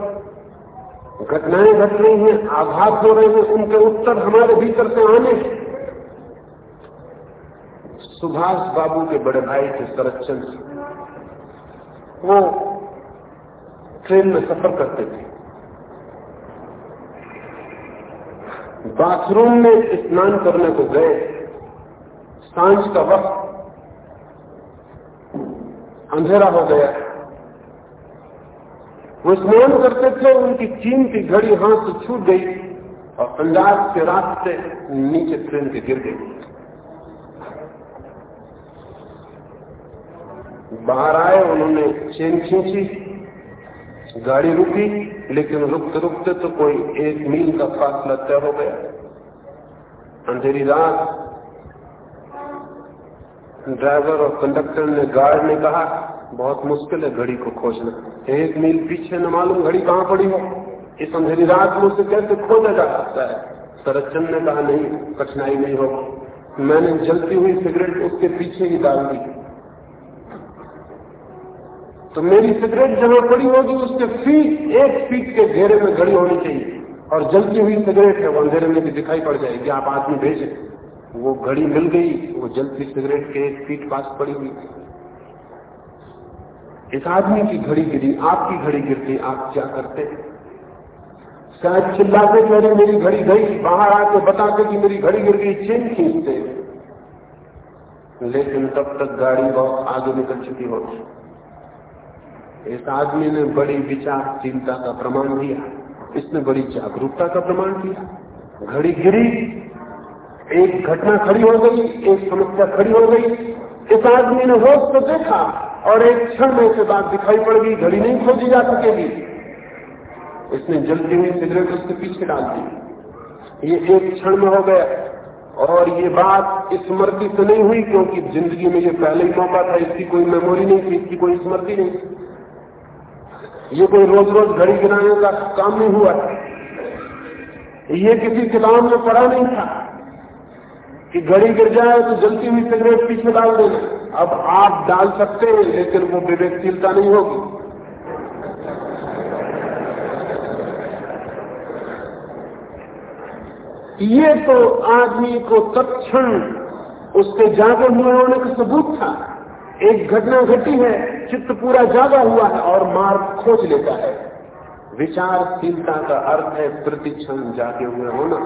[SPEAKER 1] घटनाएँ घट रही हैं, आघात हो रहे हैं, उनके उत्तर हमारे भीतर से आने। सुभाष बाबू के बड़े भाई थे शरद चंद्र वो ट्रेन में सफ़र करते थे। बाथरूम में स्नान करने को गए। साँझ का वक्त अंधेरा हो गया। वो स्नान करते थे उनकी चीन की घड़ी हाथ से छूट गई और पंजाब के रास्ते नीचे ट्रेन के गिर गई। बाहर आए, उन्होंने चेन खींची, गाड़ी रुकी, लेकिन रुकते रुकते तो कोई एक मील का फासला तय हो गया। अंधेरी रात ड्राइवर और कंडक्टर ने गार्ड ने कहा, बहुत मुश्किल है घड़ी को खोजना। एक मील पीछे न मालूम घड़ी कहाँ पड़ी हो। इस अंधेरी रात में उसे कैसे खोजा जा सकता है? सरचंद ने कहा, नहीं, कठिनाई नहीं होगी। मैंने जलती हुई सिगरेट उसके पीछे ही डाल दी। तो मेरी सिगरेट जहाँ पड़ी होगी, उसके फीट, एक फीट के घेरे में घड़ी होनी चाहिए। और जलती हुई सिगरेट है वो अंधेरे में भी दिखाई पड़ जाएगी। आप आदमी भेजें। वो घड़ी मिल गई, वो जलती सिगरेट के एक फीट पास पड़ी हुई इस आदमी की घड़ी गिरी, आपकी घड़ी गिरती, आप क्या करते? शायद चिल्लाते कह रहे, मेरी घड़ी गई, बाहर आके बताते कि मेरी घड़ी गिर गई, चेन खींचते। लेकिन तब तक गाड़ी बहुत आगे निकल चुकी होती। इस आदमी ने बड़ी विचारशीलता का प्रमाण दिया। इसने बड़ी जागरूकता का प्रमाण दिया। घड़ी गिरी एक घटना खड़ी हो गई, एक समस्या खड़ी हो गई। इस आदमी ने होश तो देखा और एक क्षण में से बात दिखाई पड़ गई, घड़ी नहीं खोजी जा सकेगी। इसने जल्दी हुई सिगरेट उसके पीछे डाल दी। ये एक क्षण में हो गया और ये बात स्मृति से नहीं हुई, क्योंकि ज़िंदगी में ये पहले ही मौका था, इसकी कोई मेमोरी नहीं थी, इसकी कोई स्मृति नहीं ये कोई रोज रोज घड़ी गिराने का काम नहीं हुआ। ये किसी किताब में पढ़ा नहीं था। कि घड़ी गिर जाए तो जलती हुई सिगरेट पीछे डाल देना अब आप डाल सकते हैं, लेकिन वो विवेकशीलता नहीं होगी। ये तो आदमी को तत्क्षण उसके जागे हुए होने का सबूत था। एक घटना घटी है, चित्त पूरा जागा हुआ है और मार्ग खोज लेता है। विचारशीलता का अर्थ है प्रतिक्षण जागे हुए होना।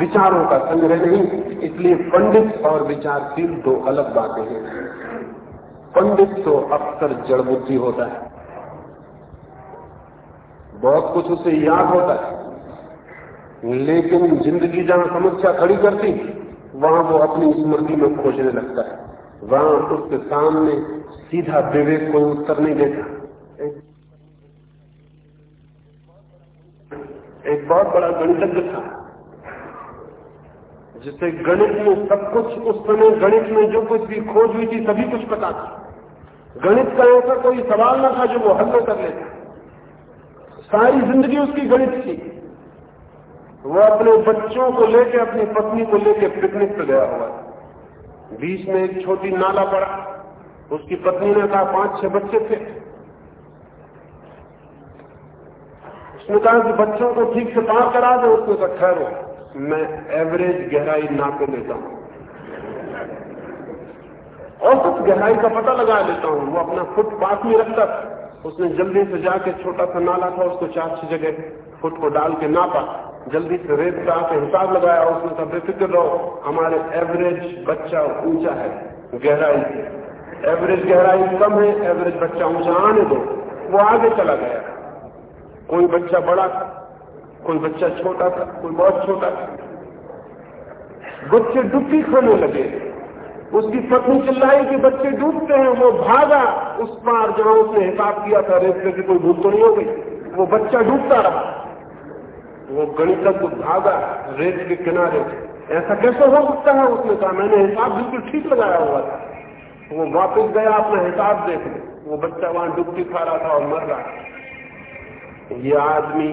[SPEAKER 1] विचारों का संग्रह नहीं, इसलिए पंडित और विचारशील दो अलग बातें हैं। पंडित तो अक्सर जड़ बुद्धि होता है। बहुत कुछ उसे याद होता है। लेकिन ज़िंदगी जहाँ समस्या खड़ी करती, वहाँ वो अपनी स्मृति में खोजने लगता है। वहाँ उसके सामने सीधा विवेक कोई उत्तर नहीं देता। एक बहुत बड़ा गणितज्ञ था। जिसे गणित में सब कुछ, उस समय गणित में जो कुछ भी खोज हुई थी, सभी कुछ पता था। गणित का ऐसा कोई सवाल ना था जो वो हल न कर लेता। सारी ज़िंदगी उसकी गणित थी। वो अपने बच्चों को लेकर अपनी पत्नी को लेकर पिकनिक पर गया हुआ बीच में एक छोटी नाला पड़ा। उसकी पत्नी ने कहा, पाँच, छह बच्चे थे। उसने कहा कि बच्चों को ठीक से पार करा दो, उसने कहा, ठहरो। मैं एवरेज गहराई नापे लेता हूँ। औसत गहराई का पता लगा लेता हूँ। वो अपना फुट पास में रखता उसने जल्दी से जाके छोटा सा नाला था, उसको चार छह जगह फुट को डाल के नापा। जल्दी से रेत का आके हिसाब लगाया, उसने कहा बेफिक्र रहो, हमारे एवरेज बच्चा ऊँचा है, गहराई। एवरेज गहराई कम है एवरेज बच्चा ऊँचा आने दो। वो आगे चला गया। कोई बच्चा बड़ा कोई बच्चा छोटा था, कोई बहुत छोटा था। बच्चे डुबकी खाने लगे। उसकी पत्नी चिल्लाई कि बच्चे डूबते हैं, वो भागा। उस पार जहाँ उसने हिसाब किया था, रेत की कोई भूल तो नहीं हो गई। वो बच्चा डूबता रहा। वो गणितज्ञ भागा रेत के किनारे। ऐसा कैसे हो सकता है? उसने कहा, मैंने हिसाब बिल्कुल ठीक लगाया हुआ था। वो वापस गया अपना हिसाब देख वो बच्चा वहाँ डुबकी खा रहा था और मर रहा था। ये आदमी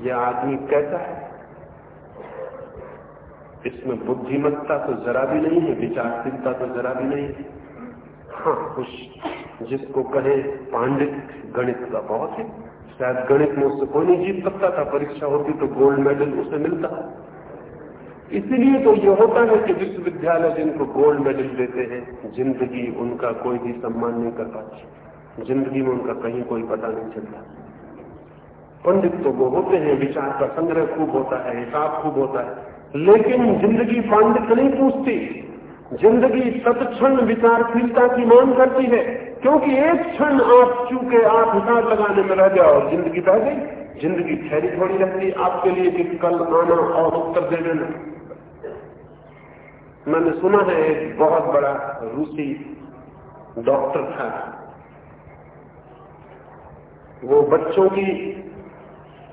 [SPEAKER 1] ये आदमी कैसा है? इसमें बुद्धिमत्ता तो जरा भी नहीं है, विचारशीलता तो जरा भी नहीं है। हाँ कुछ जिसको कहे पांडित गणित का बहुत है। शायद गणित में उससे कोई नहीं जीत सकता था, परीक्षा होती तो गोल्ड मेडल उसे मिलता। इसीलिए तो यह होता है कि विश्वविद्यालय जिनको गोल्ड मेडल देते हैं, ज़िंदगी उनका कोई भी सम्मान नहीं कर पाती। ज़िंदगी में उनका कहीं कोई पता नहीं चलता। पंडित तो वो होते हैं, विचार का संग्रह खूब होता है, हिसाब खूब होता है। लेकिन ज़िंदगी पांडित नहीं पूछती, ज़िंदगी तत्क्षण विचारशीलता की मांग करती है, क्योंकि एक क्षण आप चूके आप हिसाब लगाने में रह जाओ, ज़िंदगी बह गई। ज़िंदगी ठहरी थोड़ी रहती, आपके लिए कि कल आना और उत्तर दे देना। मैंने सुना है, एक बहुत बड़ा रूसी डॉक्टर था। वो बच्चों की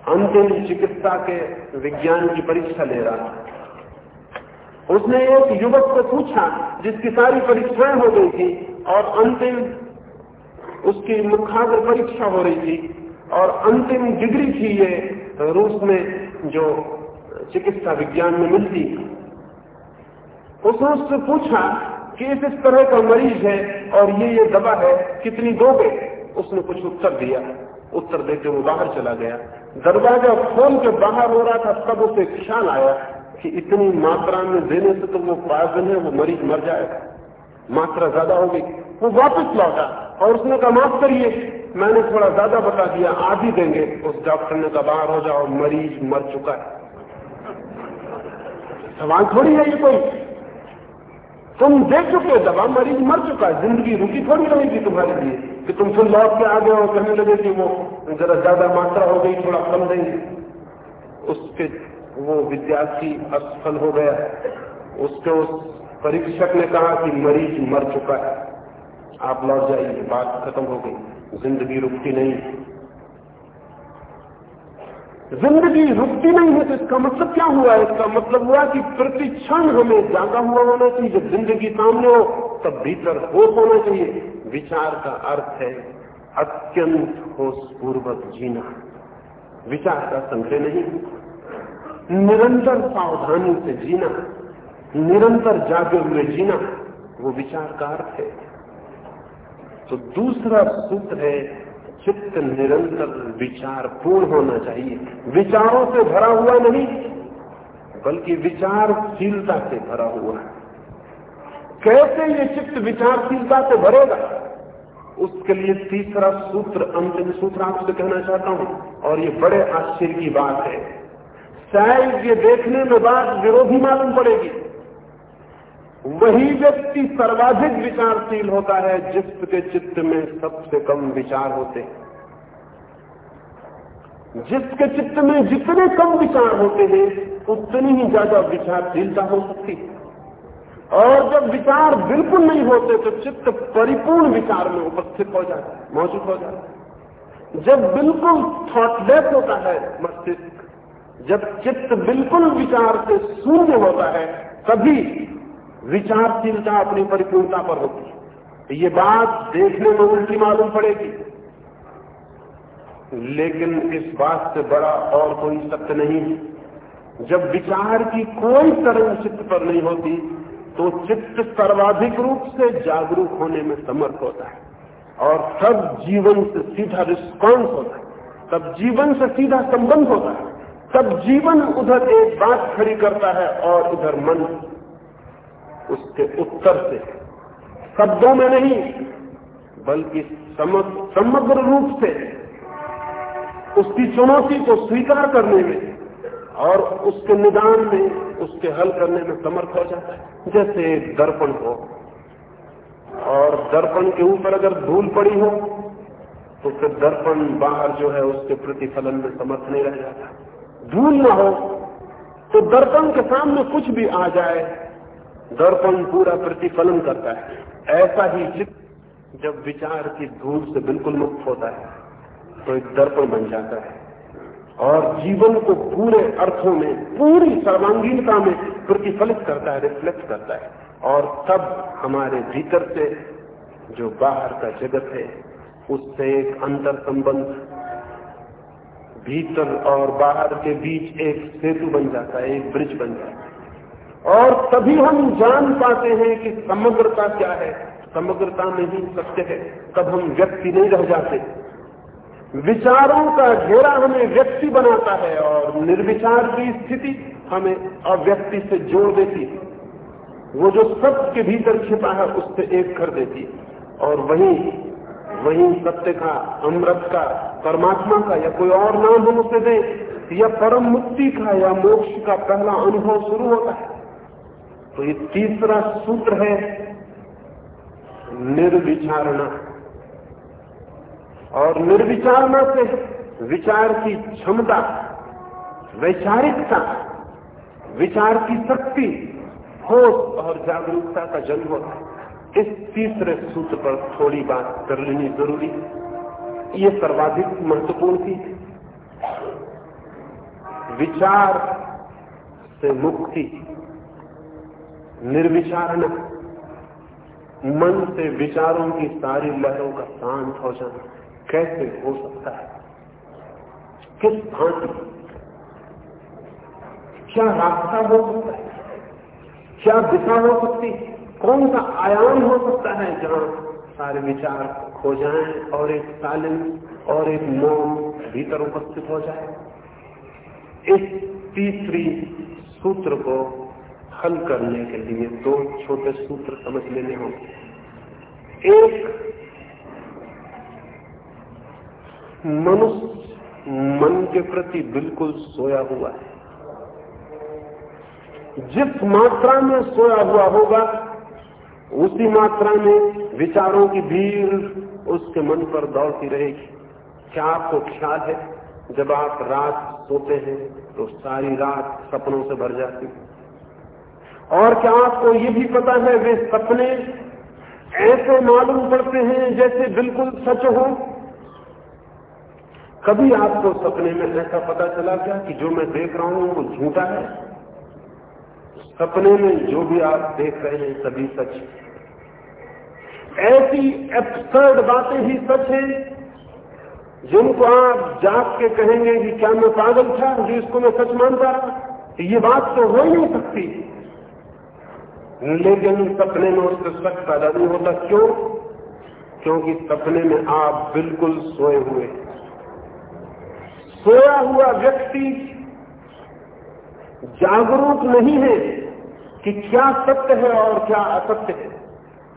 [SPEAKER 1] अंतिम चिकित्सा के विज्ञान की परीक्षा ले रहा था उसने एक युवक को पूछा, जिसकी सारी परीक्षाएँ हो गई थी और अंतिम उसकी मुखाग्र परीक्षा हो रही थी और अंतिम डिग्री थी ये रूस में जो चिकित्सा विज्ञान में मिलती उसने उससे पूछा कि इस इस तरह का मरीज़ है और ये ये दवा है, कितनी दोगे? उसने कुछ उत्तर दिया। उत्तर देते वो बाहर चला गया। दरवाज़ा खोल के बाहर हो रहा था, तब उसे ख्याल आया कि इतनी मात्रा में देने से तो वो पायजन है, वो मरीज़ मर जाएगा। मात्रा ज़्यादा हो गई। वो वापस लौटा और उसने कहा, माफ़ करिए, मैंने थोड़ा ज़्यादा बता दिया आधी देंगे। उस डॉक्टर ने कहा, बाहर हो जाओ, मरीज़ मर चुका है। सवाल थोड़ी है ये कोई। तुम देख चुके दवा, मरीज़ मर चुका है, ज़िंदगी रुकी थोड़ी रहेगी तुम्हारे लिए। कि तुम फिर लौट के आ गए और कहने लगे कि वो जरा ज़्यादा मात्रा हो गई, थोड़ा कम देंगे। उसके वो विद्यार्थी असफल हो गया। उसके उस परीक्षक ने कहा कि मरीज़ मर चुका है। आप लौट जाइए, बात खत्म हो गई। ज़िंदगी रुकती नहीं। ज़िंदगी रुकती नहीं है तो इसका मतलब क्या हुआ? इसका मतलब हुआ कि प्रति क्षण हमें जागा हुआ होना चाहिए। जब ज़िंदगी सामने हो, तब भीतर होश होना चाहिए। विचार का अर्थ है अत्यंत होशपूर्वक जीना। विचार का संशय नहीं, निरंतर सावधानी से जीना, निरंतर जागे हुए जीना, वो विचार का अर्थ है। तो दूसरा सूत्र है, चित्त निरंतर विचार पूर्ण होना चाहिए। विचारों से भरा हुआ नहीं, बल्कि विचारशीलता से भरा हुआ। है कैसे ये चित्त विचारशीलता से भरेगा? उसके लिए तीसरा सूत्र, अंतिम सूत्र आपसे कहना चाहता हूँ। और ये बड़े आश्चर्य की बात है। शायद ये देखने में बात विरोधी मालूम पड़ेगी। वही व्यक्ति सर्वाधिक विचारशील होता है जिसके चित्त में सबसे कम विचार होते जिसके चित्त में जितने कम विचार होते हैं, उतनी ही ज़्यादा विचारशीलता हो सकती है। और जब विचार बिल्कुल नहीं होते तो चित्त परिपूर्ण विचार में उपस्थित हो जाता है, मौजूद हो जाता है। जब बिल्कुल थॉटलेस होता है मस्तिष्क, जब चित्त बिल्कुल विचार से शून्य होता है, तभी विचारशीलता अपनी परिपूर्णता पर होती है। ये बात देखने में उल्टी मालूम पड़ेगी। लेकिन इस बात से बड़ा और कोई सत्य नहीं है। जब विचार की कोई तरंग चित्त पर नहीं होती तो चित्त सर्वाधिक रूप से जागरूक होने में समर्थ होता है। और सब जीवन से सीधा रिस्पॉन्स होता है। तब जीवन से सीधा संबंध होता है। तब जीवन उधर एक बात खड़ी करता है और उधर मन उसके उत्तर से शब्दों में नहीं, बल्कि समग्र रूप से उसकी चुनौती को स्वीकार करने में और उसके निदान में, उसके हल करने में समर्थ हो जाता है। जैसे एक दर्पण हो। और दर्पण के ऊपर अगर धूल पड़ी हो तो फिर दर्पण बाहर जो है उसके प्रतिफलन में समर्थ नहीं रह जाता। धूल ना हो तो दर्पण के सामने कुछ भी आ जाए, दर्पण पूरा प्रतिफलन करता है। ऐसा ही चित्त जब विचार की धूल से बिल्कुल मुक्त होता है तो एक दर्पण बन जाता है। और जीवन को पूरे अर्थों में, पूरी सर्वांगीणता में प्रतिफलित करता है रिफ्लेक्ट करता है। और तब हमारे भीतर से जो बाहर का जगत है, उससे एक अंतर संबंध भीतर और बाहर के बीच एक सेतु बन जाता है, एक ब्रिज बन जाता है। और तभी हम जान पाते हैं कि समग्रता क्या है। समग्रता में ही सत्य है। तब हम व्यक्ति नहीं रह जाते। विचारों का घेरा हमें व्यक्ति बनाता है और निर्विचार की स्थिति हमें अव्यक्ति से जोड़ देती है। वो जो सत्य के भीतर छिपा है, उससे एक कर देती है। और वही वही सत्य का, अमृत का, परमात्मा का, या कोई और नाम हम उसे दें, या परम मुक्ति का, या मोक्ष का पहला अनुभव शुरू होता है। तो ये तीसरा सूत्र है निर्विचारणा। और निर्विचारणा से विचार की क्षमता, वैचारिकता, विचार की शक्ति, होश और जागरूकता का जन्म होता है इस तीसरे सूत्र पर थोड़ी बात कर लेनी ज़रूरी ये सर्वाधिक महत्वपूर्ण थी विचार से मुक्ति, निर्विचारण, मन से विचारों की सारी लहरों का शांत हो जाना। कैसे हो सकता है? किस भांति? क्या रास्ता हो सकता है? क्या दिशा हो सकती कौन सा आयाम हो सकता है जहाँ सारे विचार खो जाएँ और एक सालिन और एक मौन भीतर उपस्थित हो जाए? इस तीसरी सूत्र को हल करने के लिए दो छोटे सूत्र समझ लेने होंगे। एक मनुष्य मन के प्रति बिल्कुल सोया हुआ है। जिस मात्रा में सोया हुआ होगा, उसी मात्रा में विचारों की भीड़ उसके मन पर दौड़ती रहेगी। क्या आपको ख्याल है? जब आप रात सोते हैं तो सारी रात सपनों से भर जाती और क्या आपको ये भी पता है, वे सपने ऐसे मालूम पड़ते हैं जैसे बिल्कुल सच हो? कभी आपको सपने में ऐसा पता चला क्या कि जो मैं देख रहा हूँ वो झूठा है? सपने में जो भी आप देख रहे हैं सभी सच ऐसी एब्सर्ड बातें ही सच हैं, जिनको आप जाग के कहेंगे कि क्या मैं पागल था जो इसको मैं सच मानता रहा? तो ये बात तो हो ही नहीं सकती। लेकिन सपने में उससे सच पैदा नहीं होता। क्यों? क्योंकि सपने में आप बिल्कुल सोए हुए हैं। सोया हुआ व्यक्ति जागरूक नहीं है कि क्या सत्य है और क्या असत्य है,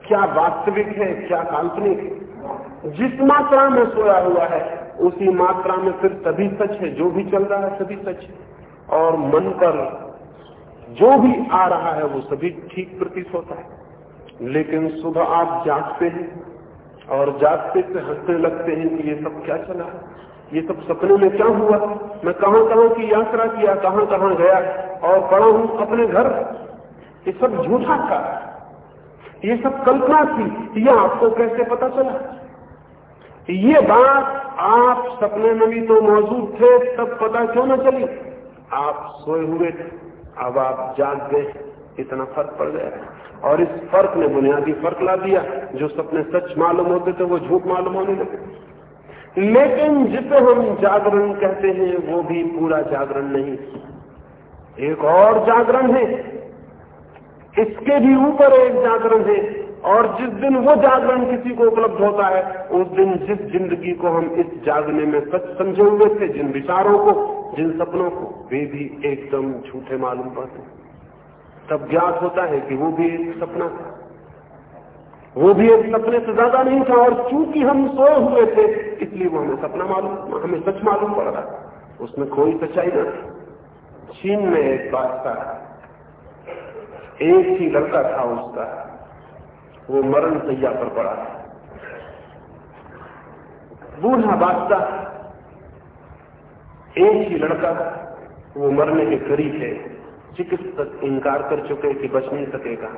[SPEAKER 1] क्या वास्तविक है, क्या काल्पनिक है। जिस मात्रा में सोया हुआ है, उसी मात्रा में फिर सभी सच है, जो भी चल रहा है सभी सच है। और मन पर जो भी आ रहा है, वो सभी ठीक प्रतीत होता है। लेकिन सुबह आप जागते हैं और जागते से हंसने लगते हैं कि ये सब क्या चला है? ये सब सपने में क्या हुआ? मैं कहाँ कहाँ की यात्रा किया, कहाँ कहाँ गया और पड़ा हूँ अपने घर? ये सब झूठा था। ये सब कल्पना थी ये आपको कैसे पता चला? ये बात आप सपने में भी तो मौजूद थे, तब पता क्यों न चली? आप सोए हुए थे। अब आप जाग गए। इतना फ़र्क पड़ गया। और इस फ़र्क ने बुनियादी फ़र्क ला दिया। जो सपने सच मालूम होते थे, वो झूठ मालूम होने लगे। लेकिन जिसे हम जागरण कहते हैं, वो भी पूरा जागरण नहीं। एक और जागरण है। इसके भी ऊपर एक जागरण है, और जिस दिन वो जागरण किसी को उपलब्ध होता है, उस दिन जिस ज़िंदगी को हम इस जागने में सच समझे हुए थे, जिन विचारों को, जिन सपनों को, वे भी एकदम झूठे मालूम पड़ते तब ज्ञात होता है कि वो भी एक सपना था। वो भी एक सपने से ज़्यादा नहीं था, और चूँकि हम सोए हुए थे, इसलिए वो हमें सपना मालूम, हमें सच मालूम पड़ रहा उसमें कोई सच्चाई न थी। चीन में एक बात था। एक ही लड़का था उसका। वो मरण सैया पर पड़ा बूढ़ा बादशाह। एक ही लड़का वो मरने के करीब है। चिकित्सक इनकार कर चुके कि बच नहीं सकेगा।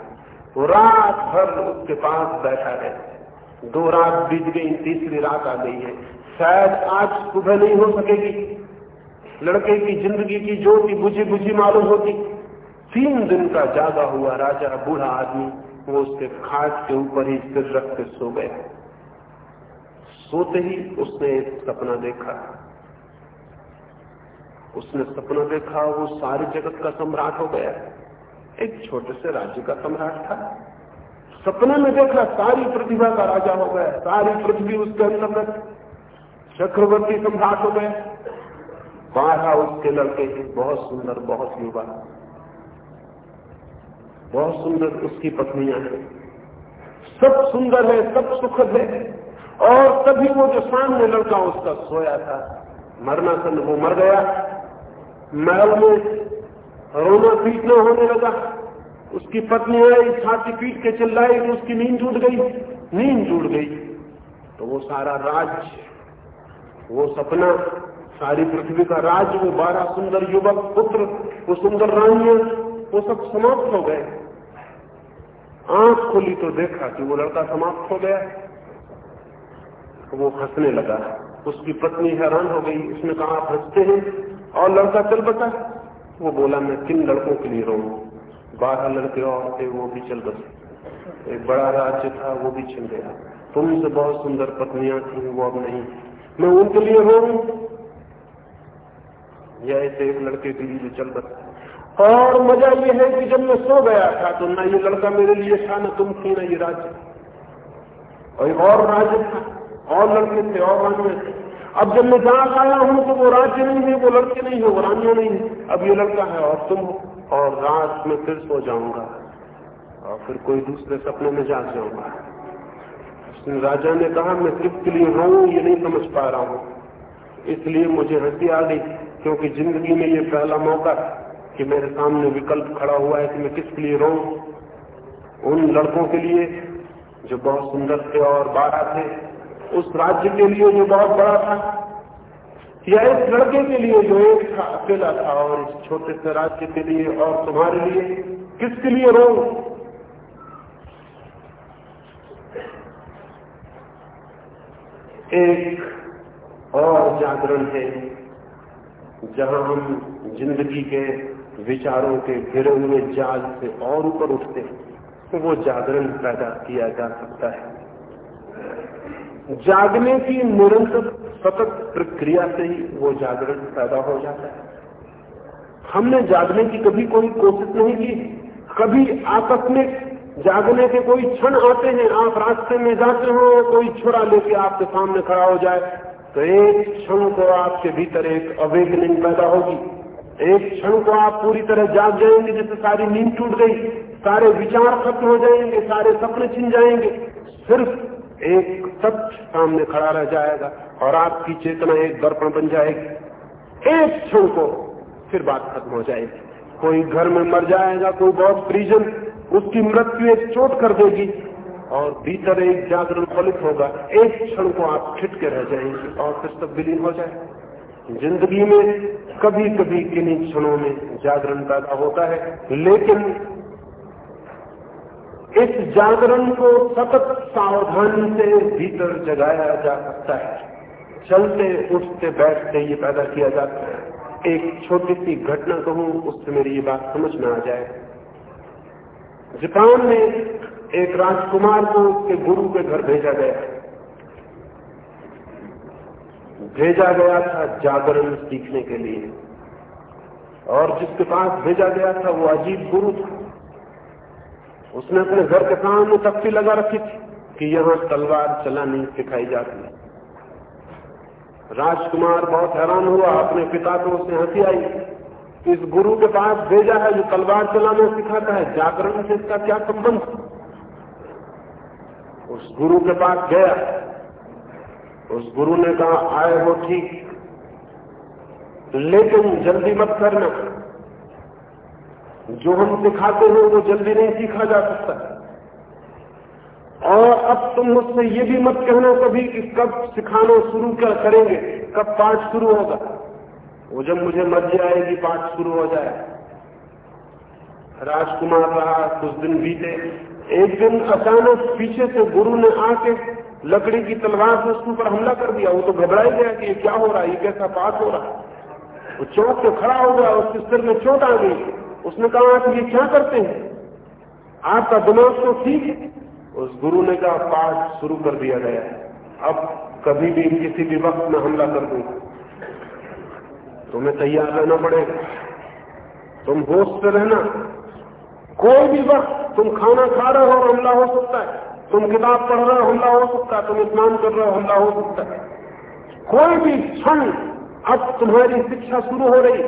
[SPEAKER 1] रात भर उसके पास बैठा है दो रात बीत गई, तीसरी रात आ गई है। शायद आज सुबह नहीं हो सकेगी। लड़के की ज़िंदगी की ज्योति बुझी बुझी मालूम होती। तीन दिन का जागा हुआ राजा, बूढ़ा आदमी, वो उसके खाट के ऊपर ही सिर रख के सो गया। सोते ही उसने एक सपना देखा। उसने सपना देखा, वो सारे जगत का सम्राट हो गया। एक छोटे से राज्य का सम्राट था। सपने में देखा सारी प्रतिभा का राजा हो गया, सारी पृथ्वी उसके अंतर्गत चक्रवर्ती सम्राट हो गए बारह उसके लड़के बहुत सुंदर, बहुत युवा। बहुत सुंदर उसकी पत्नियाँ हैं। सब सुंदर है, सब सुखद है। और तभी वो जो सामने लड़का उसका सोया था मरना सन वो मर गया। महल में रोना पीटना होने लगा। उसकी पत्नी आई, छाती पीट के चिल्लाई तो उसकी नींद टूट गई। नींद टूट गई। तो वो सारा राज वो सपना, सारी पृथ्वी का राज, वो बारह सुंदर युवक, पुत्र, वो सुंदर रानियाँ, वो सब समाप्त हो गए। आँख खोली तो देखा कि वो लड़का समाप्त हो गया। तो वो हंसने लगा। उसकी पत्नी हैरान हो गई। उसने कहा, आप हँसते हैं? और लड़का, चल बचा वो बोला, मैं किन लड़कों के लिए रो बारह लड़के और थे, वो भी चल बसे। एक बड़ा राज्य था, वो भी चल गया। तुमसे बहुत सुंदर पत्नियाँ थी, वो अब नहीं। मैं उनके लिए रो या ऐसे एक लड़के के लिए चल बसा। और मज़ा ये है कि जब मैं सो गया था तो ना ये लड़का मेरे लिए था, ना तुम थी, ना ये राज्य। और एक और राज्य था, और लड़के थे, और राज्य थे। अब जब मैं जाग आया हूँ तो वो राज्य नहीं है, वो लड़के नहीं है, वो रानियाँ नहीं है। अब ये लड़का है, और तुम और रात में फिर सो जाऊँगा, और फिर कोई दूसरे सपने में जाग जाऊँगा। राजा ने कहा, मैं किसके लिए हूँ, ये नहीं समझ पा रहा हूँ। इसलिए मुझे हँसी आ गई, क्योंकि ज़िंदगी में ये पहला मौका कि मेरे सामने विकल्प खड़ा हुआ है कि मैं किसके लिए रो उन लड़कों के लिए जो बहुत सुंदर थे और बारह थे उस राज्य के लिए जो बहुत बड़ा था, या इस लड़के के लिए जो एक था, अकेला था, और इस छोटे से राज्य के लिए और तुम्हारे लिए, किसके लिए रो? एक और जागरण है, जहाँ हम ज़िंदगी के विचारों के घिरे हुए जाल से और ऊपर उठते हैं तो वो जागरण पैदा किया जा सकता है। जागने की निरंतर सतत प्रक्रिया से ही वो जागरण पैदा हो जाता है। हमने जागने की कभी कोई कोशिश नहीं की। कभी आकस्मिक जागने के कोई क्षण आते हैं, आप रास्ते में जाते हो, कोई छुरा लेके आपके सामने खड़ा हो जाए तो एक क्षण को आपके भीतर एक अवेकनिंग पैदा होगी। एक क्षण को आप पूरी तरह जाग जाएँगे, जैसे सारी नींद टूट गई, सारे विचार खत्म हो जाएँगे, सारे सपने छिन जाएँगे। सिर्फ़ एक सच सामने खड़ा रह जाएगा और आपकी चेतना एक दर्पण बन जाएगी। एक क्षण को फिर बात खत्म हो जाएगी। कोई घर में मर जाएगा कोई बहुत परिजन उसकी मृत्यु एक चोट कर देगी और भीतर एक जागरण फलित होगा। एक क्षण को आप खिटके रह जाएँगे और फिर सब विलीन हो जाए ज़िंदगी में कभी कभी किन्हीं क्षणों में जागरण पैदा होता है, लेकिन इस जागरण को सतत सावधानी से भीतर जगाया जा सकता है। चलते, उठते, बैठते ये पैदा किया जाता है। एक छोटी सी घटना कहूँ, उससे मेरी ये बात समझ में आ जाए। जापान में एक राजकुमार को उसके गुरु के घर भेजा गया। भेजा गया था जागरण सीखने के लिए। और जिसके पास भेजा गया था, वो अजीब गुरु था। उसने अपने घर के सामने तख्ती लगा रखी थी कि यहाँ तलवार चलानी सिखाई जाती है। राजकुमार बहुत हैरान हुआ, अपने पिता को उसने हँसी आई। इस गुरु के पास भेजा है, जो तलवार चलाना सिखाता है, जागरण से इसका क्या संबंध? उस गुरु के पास गया। उस गुरु ने कहा, आए हो ठीक, लेकिन जल्दी मत करना। जो हम सिखाते हैं, वो जल्दी नहीं सीखा जा सकता। और अब तुम मुझसे ये भी मत कहना कभी कि कब सिखाना शुरू क्या करेंगे, कब पाठ शुरू होगा। वो जब मुझे मर्ज़ी आएगी, पाठ शुरू हो जाए। राजकुमार रहा, कुछ दिन बीते। एक दिन अचानक पीछे से गुरु ने आके लकड़ी की तलवार से उसके ऊपर हमला कर दिया। वो तो घबरा ही गया कि ये क्या हो रहा है, ये कैसा पाठ हो रहा है। वो चौक पे खड़ा हो गया उसके सिर में चोट आ गई। उसने कहा, आप ये क्या करते हैं? आपका दिमाग तो ठीक है। उस गुरु ने कहा, पाठ शुरू कर दिया गया अब कभी भी किसी भी वक्त में हमला कर दूँगा तुम्हें तैयार रहना पड़ेगा। तुम होश से रहना। कोई भी वक्त तुम खाना खा रहे हो हमला हो सकता है। तुम किताब पढ़ रहे हो, हमला हो सकता है। तुम स्नान कर रहे हो, हमला हो सकता है। कोई भी क्षण अब तुम्हारी शिक्षा शुरू हो रही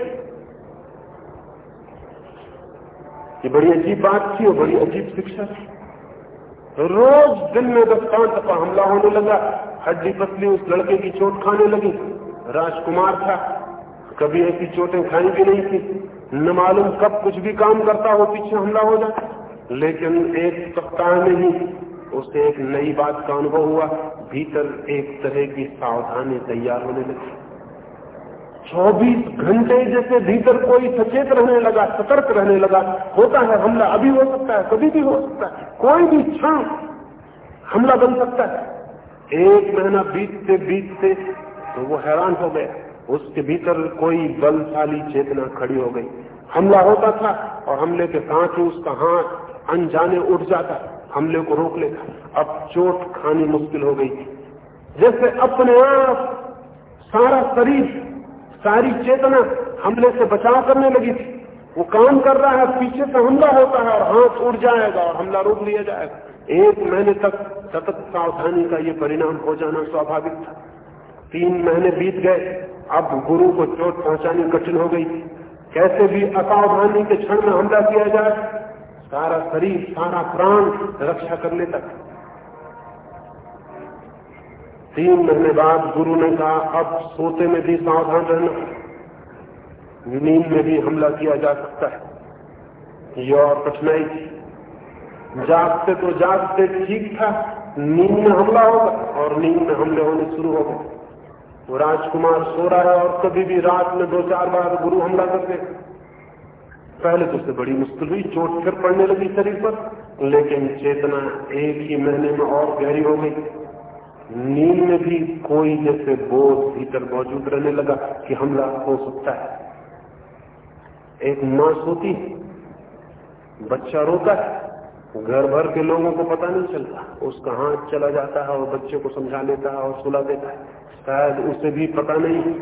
[SPEAKER 1] ये बड़ी अजीब बात थी और बड़ी अजीब शिक्षा थी। रोज दिन में दस दफ़ा हमला होने लगा। हड्डी पतली, उस लड़के की चोट खाने लगी। राजकुमार था। कभी ऐसी चोटें खाई भी नहीं थी। न मालूम कब कुछ भी काम करता हो, पीछे हमला हो जाए लेकिन एक सप्ताह में ही उसे एक नई बात का अनुभव हुआ। भीतर एक तरह की सावधानी तैयार होने लगी। 24 घंटे जैसे भीतर कोई सचेत रहने लगा, सतर्क रहने लगा, होता है, हमला अभी हो सकता है, कभी भी हो सकता है, कोई भी क्षण हमला बन सकता है। एक महीना बीतते बीतते तो वो हैरान हो गया, उसके भीतर कोई बलशाली चेतना खड़ी हो गई। हमला होता था और हमले के साथ ही उसका हाथ अनजाने उठ जाता, हमले को रोक लेता। अब चोट खानी मुश्किल हो गई। जैसे अपने आप सारा शरीर सारी चेतना हमले से बचाव करने लगी थी। वो काम कर रहा है, पीछे से हमला होता है और हाथ उड़ जाएगा और हमला रोक लिया जाएगा। एक महीने तक सतत सावधानी का ये परिणाम हो जाना स्वाभाविक था। तीन महीने बीत गए, अब गुरु को चोट पहुंचानी कठिन हो गई। कैसे भी असावधानी के क्षण में हमला किया जाए, सारा शरीर, सारा प्राण रक्षा करने तक तीन महीने बाद गुरु ने कहा, अब सोते में भी सावधान रहना। नींद में भी हमला किया जा सकता है। ये और कठिनाई थी। जागते तो जागते ठीक था, नींद में हमला होगा और नींद में हमले होने शुरू हो गए। वो राजकुमार सो रहा है और कभी भी रात में दो चार बार गुरु हमला करते पहले तो उसे बड़ी मुश्किल हुई, चोट फिर पड़ने लगी शरीर पर, लेकिन चेतना एक ही महीने में और गहरी हो गई। नींद में भी कोई जैसे बोध भीतर मौजूद रहने लगा कि हमला हो सकता है। एक माँ सोती बच्चा रोता है, घर भर के लोगों को पता नहीं चलता, उसका हाथ चला जाता है और बच्चे को समझा लेता है और सुला देता है। शायद उसे भी पता नहीं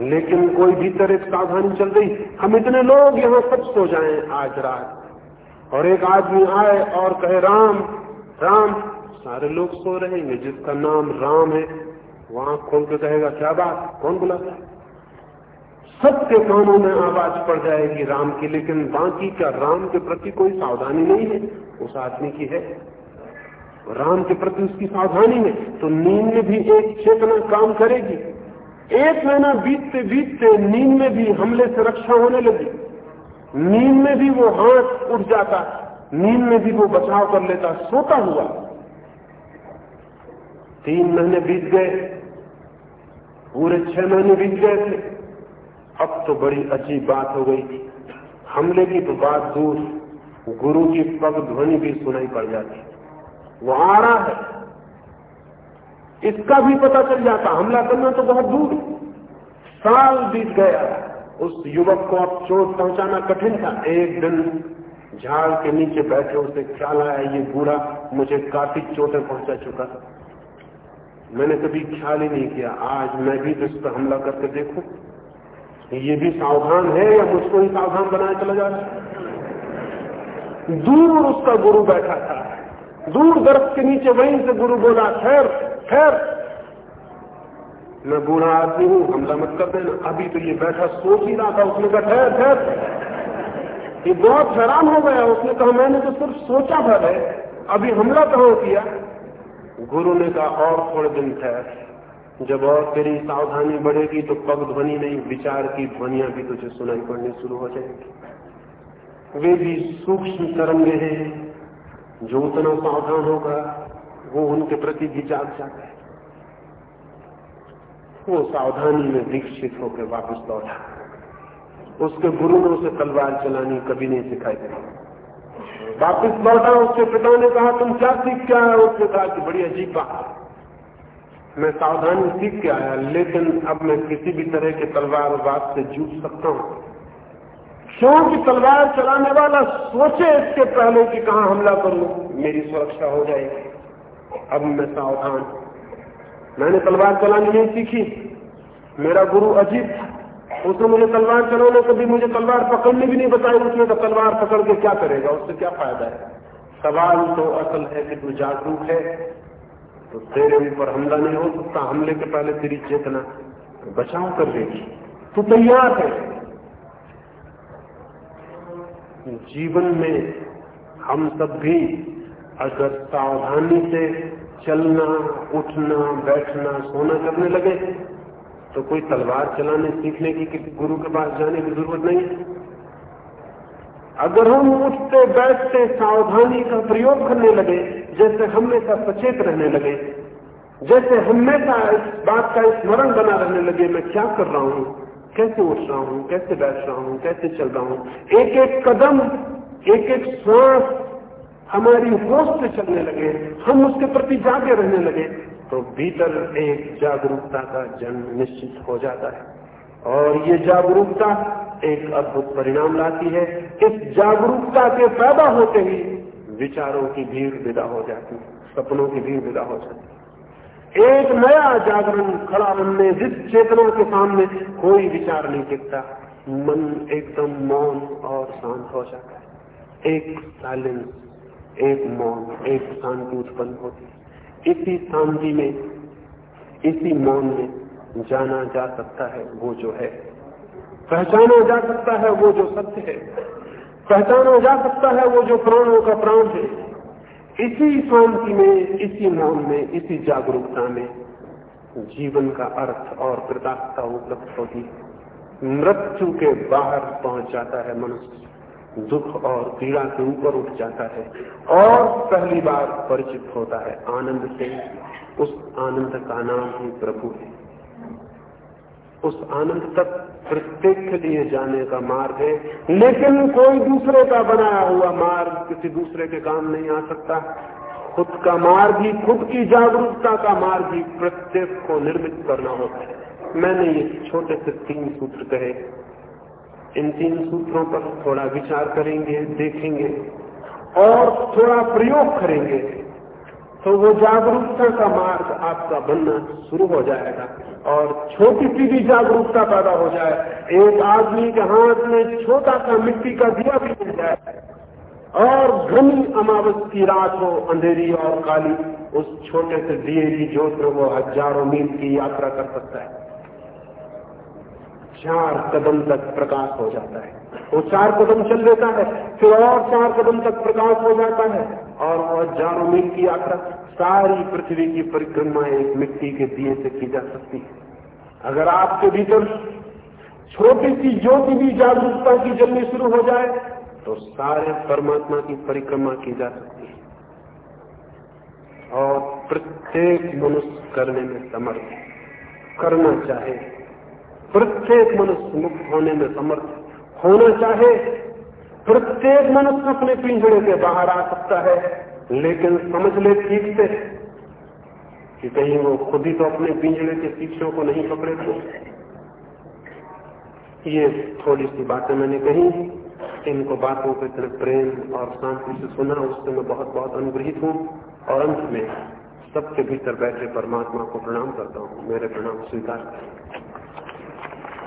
[SPEAKER 1] लेकिन कोई भीतर एक सावधानी चल रही, हम इतने लोग यहाँ सब सो जाएँ आज रात। और एक आदमी आए और कहे, राम राम सारे लोग सो रहेंगे जिसका नाम राम है वहाँ खोल के कहेगा, क्या बात? कौन बुलाता है? सबके कानों में आवाज़ पड़ जाएगी राम की, लेकिन बाकी का राम के प्रति कोई सावधानी नहीं है। उस आदमी की है। राम के प्रति उसकी सावधानी है। तो नींद में भी एक चेतना काम करेगी। एक महीना बीतते बीतते नींद में भी हमले से रक्षा होने लगी। नींद में भी वो हाथ उठ जाता। नींद में भी वो बचाव कर लेता। सोता हुआ। तीन महीने बीत गए, पूरे छह महीने बीत गए थे। अब तो बड़ी अजीब बात हो गई। हमले की तो बात दूर, गुरु की पग ध्वनि भी सुनाई पड़ जाती। वो आ रहा है। इसका भी पता चल जाता, हमला करना तो बहुत दूर साल बीत गया, उस युवक को अब चोट पहुंचाना कठिन था। एक दिन झाड़ के नीचे बैठे, उसे ख्याल आया, ये बूढ़ा मुझे काफ़ी चोटें पहुँचा चुका मैंने कभी ख्याल ही नहीं किया। आज मैं भी तो इस पर हमला करके देखूँ। ये भी सावधान है या मुझको ही सावधान बनाया चला जा रहा दूर उसका गुरु बैठा था। दूर दरख्त के नीचे वहीं से गुरु बोला खैर ठहर। मैं बूढ़ा आदमी हूँ, हमला मत कर देना। अभी तो ये बैठा सोच ही रहा था, उसने कहा, ठहर ठहर। ये बहुत हैरान हो गया। उसने कहा, मैंने तो सिर्फ़ सोचा था है अभी हमला कहाँ किया? गुरु ने कहा, और थोड़े दिन ठहर जब और तेरी सावधानी बढ़ेगी तो पग ध्वनि नहीं, विचार की ध्वनिया भी तुझे सुनाई पड़नी शुरू हो जाएगी। वे भी सूक्ष्म तरंगे हैं। जो उतना सावधान होगा, वो उनके प्रति भी जाग जाता है। वो सावधानी में दीक्षित होकर वापस लौटा उसके गुरु ने उसे तलवार चलानी कभी नहीं सिखाई गई। वापिस लौटा उसके पिता ने कहा, तुम क्या सीख के आया उसने कहा कि बड़ी अजीब बात मैं सावधानी सीख के आया, लेकिन अब मैं किसी भी तरह के तलवार बात से जूझ सकता हूँ। क्योंकि तलवार चलाने वाला सोचे इसके पहले कि कहा हमला करूँ, मेरी सुरक्षा हो जाएगी। अब मैं सावधान मैंने तलवार चलानी नहीं सीखी। मेरा गुरु अजीब था। उसने मुझे तलवार चलाने कभी मुझे तलवार पकड़ने भी नहीं बताई उसने तो तलवार पकड़ के क्या करेगा? उससे क्या फ़ायदा है? सवाल तो असल है कि तू जागरूक है तो तेरे ऊपर हमला नहीं हो सकता। हमले के पहले तेरी चेतना बचाव कर देगी। तू तैयार है। जीवन में हम सब भी अगर सावधानी से चलना, उठना, बैठना, सोना करने लगे तो कोई तलवार चलाने, सीखने की किसी गुरु के पास जाने की ज़रूरत नहीं है। अगर हम उठते, बैठते सावधानी का प्रयोग करने लगे, जैसे हमेशा सचेत रहने लगे, जैसे हमेशा इस बात का स्मरण बना रहने लगे, मैं क्या कर रहा हूँ, कैसे उठ रहा हूँ, कैसे बैठ रहा हूँ, कैसे चल रहा हूँ। एक एक कदम एक एक श्वास हमारी होश से चलने लगे, हम उसके प्रति जागे रहने लगे। तो भीतर एक जागरूकता का जन्म निश्चित हो जाता है। और ये जागरूकता एक अद्भुत परिणाम लाती है। इस जागरूकता के पैदा होते ही विचारों की भीड़ विदा हो जाती है, सपनों की भीड़ विदा हो जाती है। एक नया जागरण खड़ा मन में जिस चेतना के सामने कोई विचार नहीं टिकता, मन एकदम मौन और शांत हो जाता है। एक साइलेंस, एक मौन, एक शांति उत्पन्न होती इसी शांति में, इसी मौन में जाना जा सकता है वो जो है। पहचाना जा सकता है वो जो सत्य है। पहचाना जा सकता है वो जो प्राणों का प्राण है। इसी शांति में, इसी मौन में, इसी जागरूकता में जीवन का अर्थ और कृतार्थता उपलब्ध होती। मृत्यु के बाहर पहुँच जाता है मनुष्य। दुख और पीड़ा के ऊपर उठ जाता है और पहली बार परिचित होता है आनंद से। उस आनंद का नाम ही प्रभु है। उस आनंद तक प्रत्येक के लिए जाने का मार्ग है, लेकिन कोई दूसरे का बनाया हुआ मार्ग किसी दूसरे के काम नहीं आ सकता। खुद का मार्ग ही, खुद की जागरूकता का मार्ग ही प्रत्येक को निर्मित करना होता है। मैंने ये छोटे से तीन सूत्र कहे। इन तीन सूत्रों पर थोड़ा विचार करेंगे, देखेंगे और थोड़ा प्रयोग करेंगे तो वो जागरूकता का मार्ग आपका बनना शुरू हो जाएगा और छोटी सी भी जागरूकता पैदा हो जाए। एक आदमी के हाथ में छोटा सा मिट्टी का दिया भी मिल जाए और घनी अमावस की रात हो, अंधेरी और काली, उस छोटे से दिए की जोत में वो हज़ारों मील की यात्रा कर सकता है। चार कदम तक प्रकाश हो जाता है। वो चार कदम चल देता है, फिर और चार कदम तक प्रकाश हो जाता है। और हज़ारों मील की यात्रा सारी पृथ्वी की परिक्रमा एक मिट्टी के दिए से की जा सकती है। अगर आपके भीतर छोटी सी ज्योति भी जागरूकता की जलनी शुरू हो जाए तो सारे परमात्मा की परिक्रमा की जा सकती है। और प्रत्येक मनुष्य करने में समर्थ करना चाहे प्रत्येक मनुष्य मुक्त होने में समर्थ होना चाहे। प्रत्येक मनुष्य अपने पिंजड़े के बाहर आ सकता है, लेकिन समझ ले ठीक से कि कहीं वो खुद ही तो अपने पिंजड़े के पीछों को नहीं पकड़े तो ये थोड़ी सी बातें मैंने कही। इनको बातों के इतने प्रेम और शांति से सुना, उससे मैं बहुत बहुत अनुग्रहित हूँ। और अंत में सबके भीतर बैठे परमात्मा को प्रणाम करता हूँ। मेरे प्रणाम स्वीकार करें।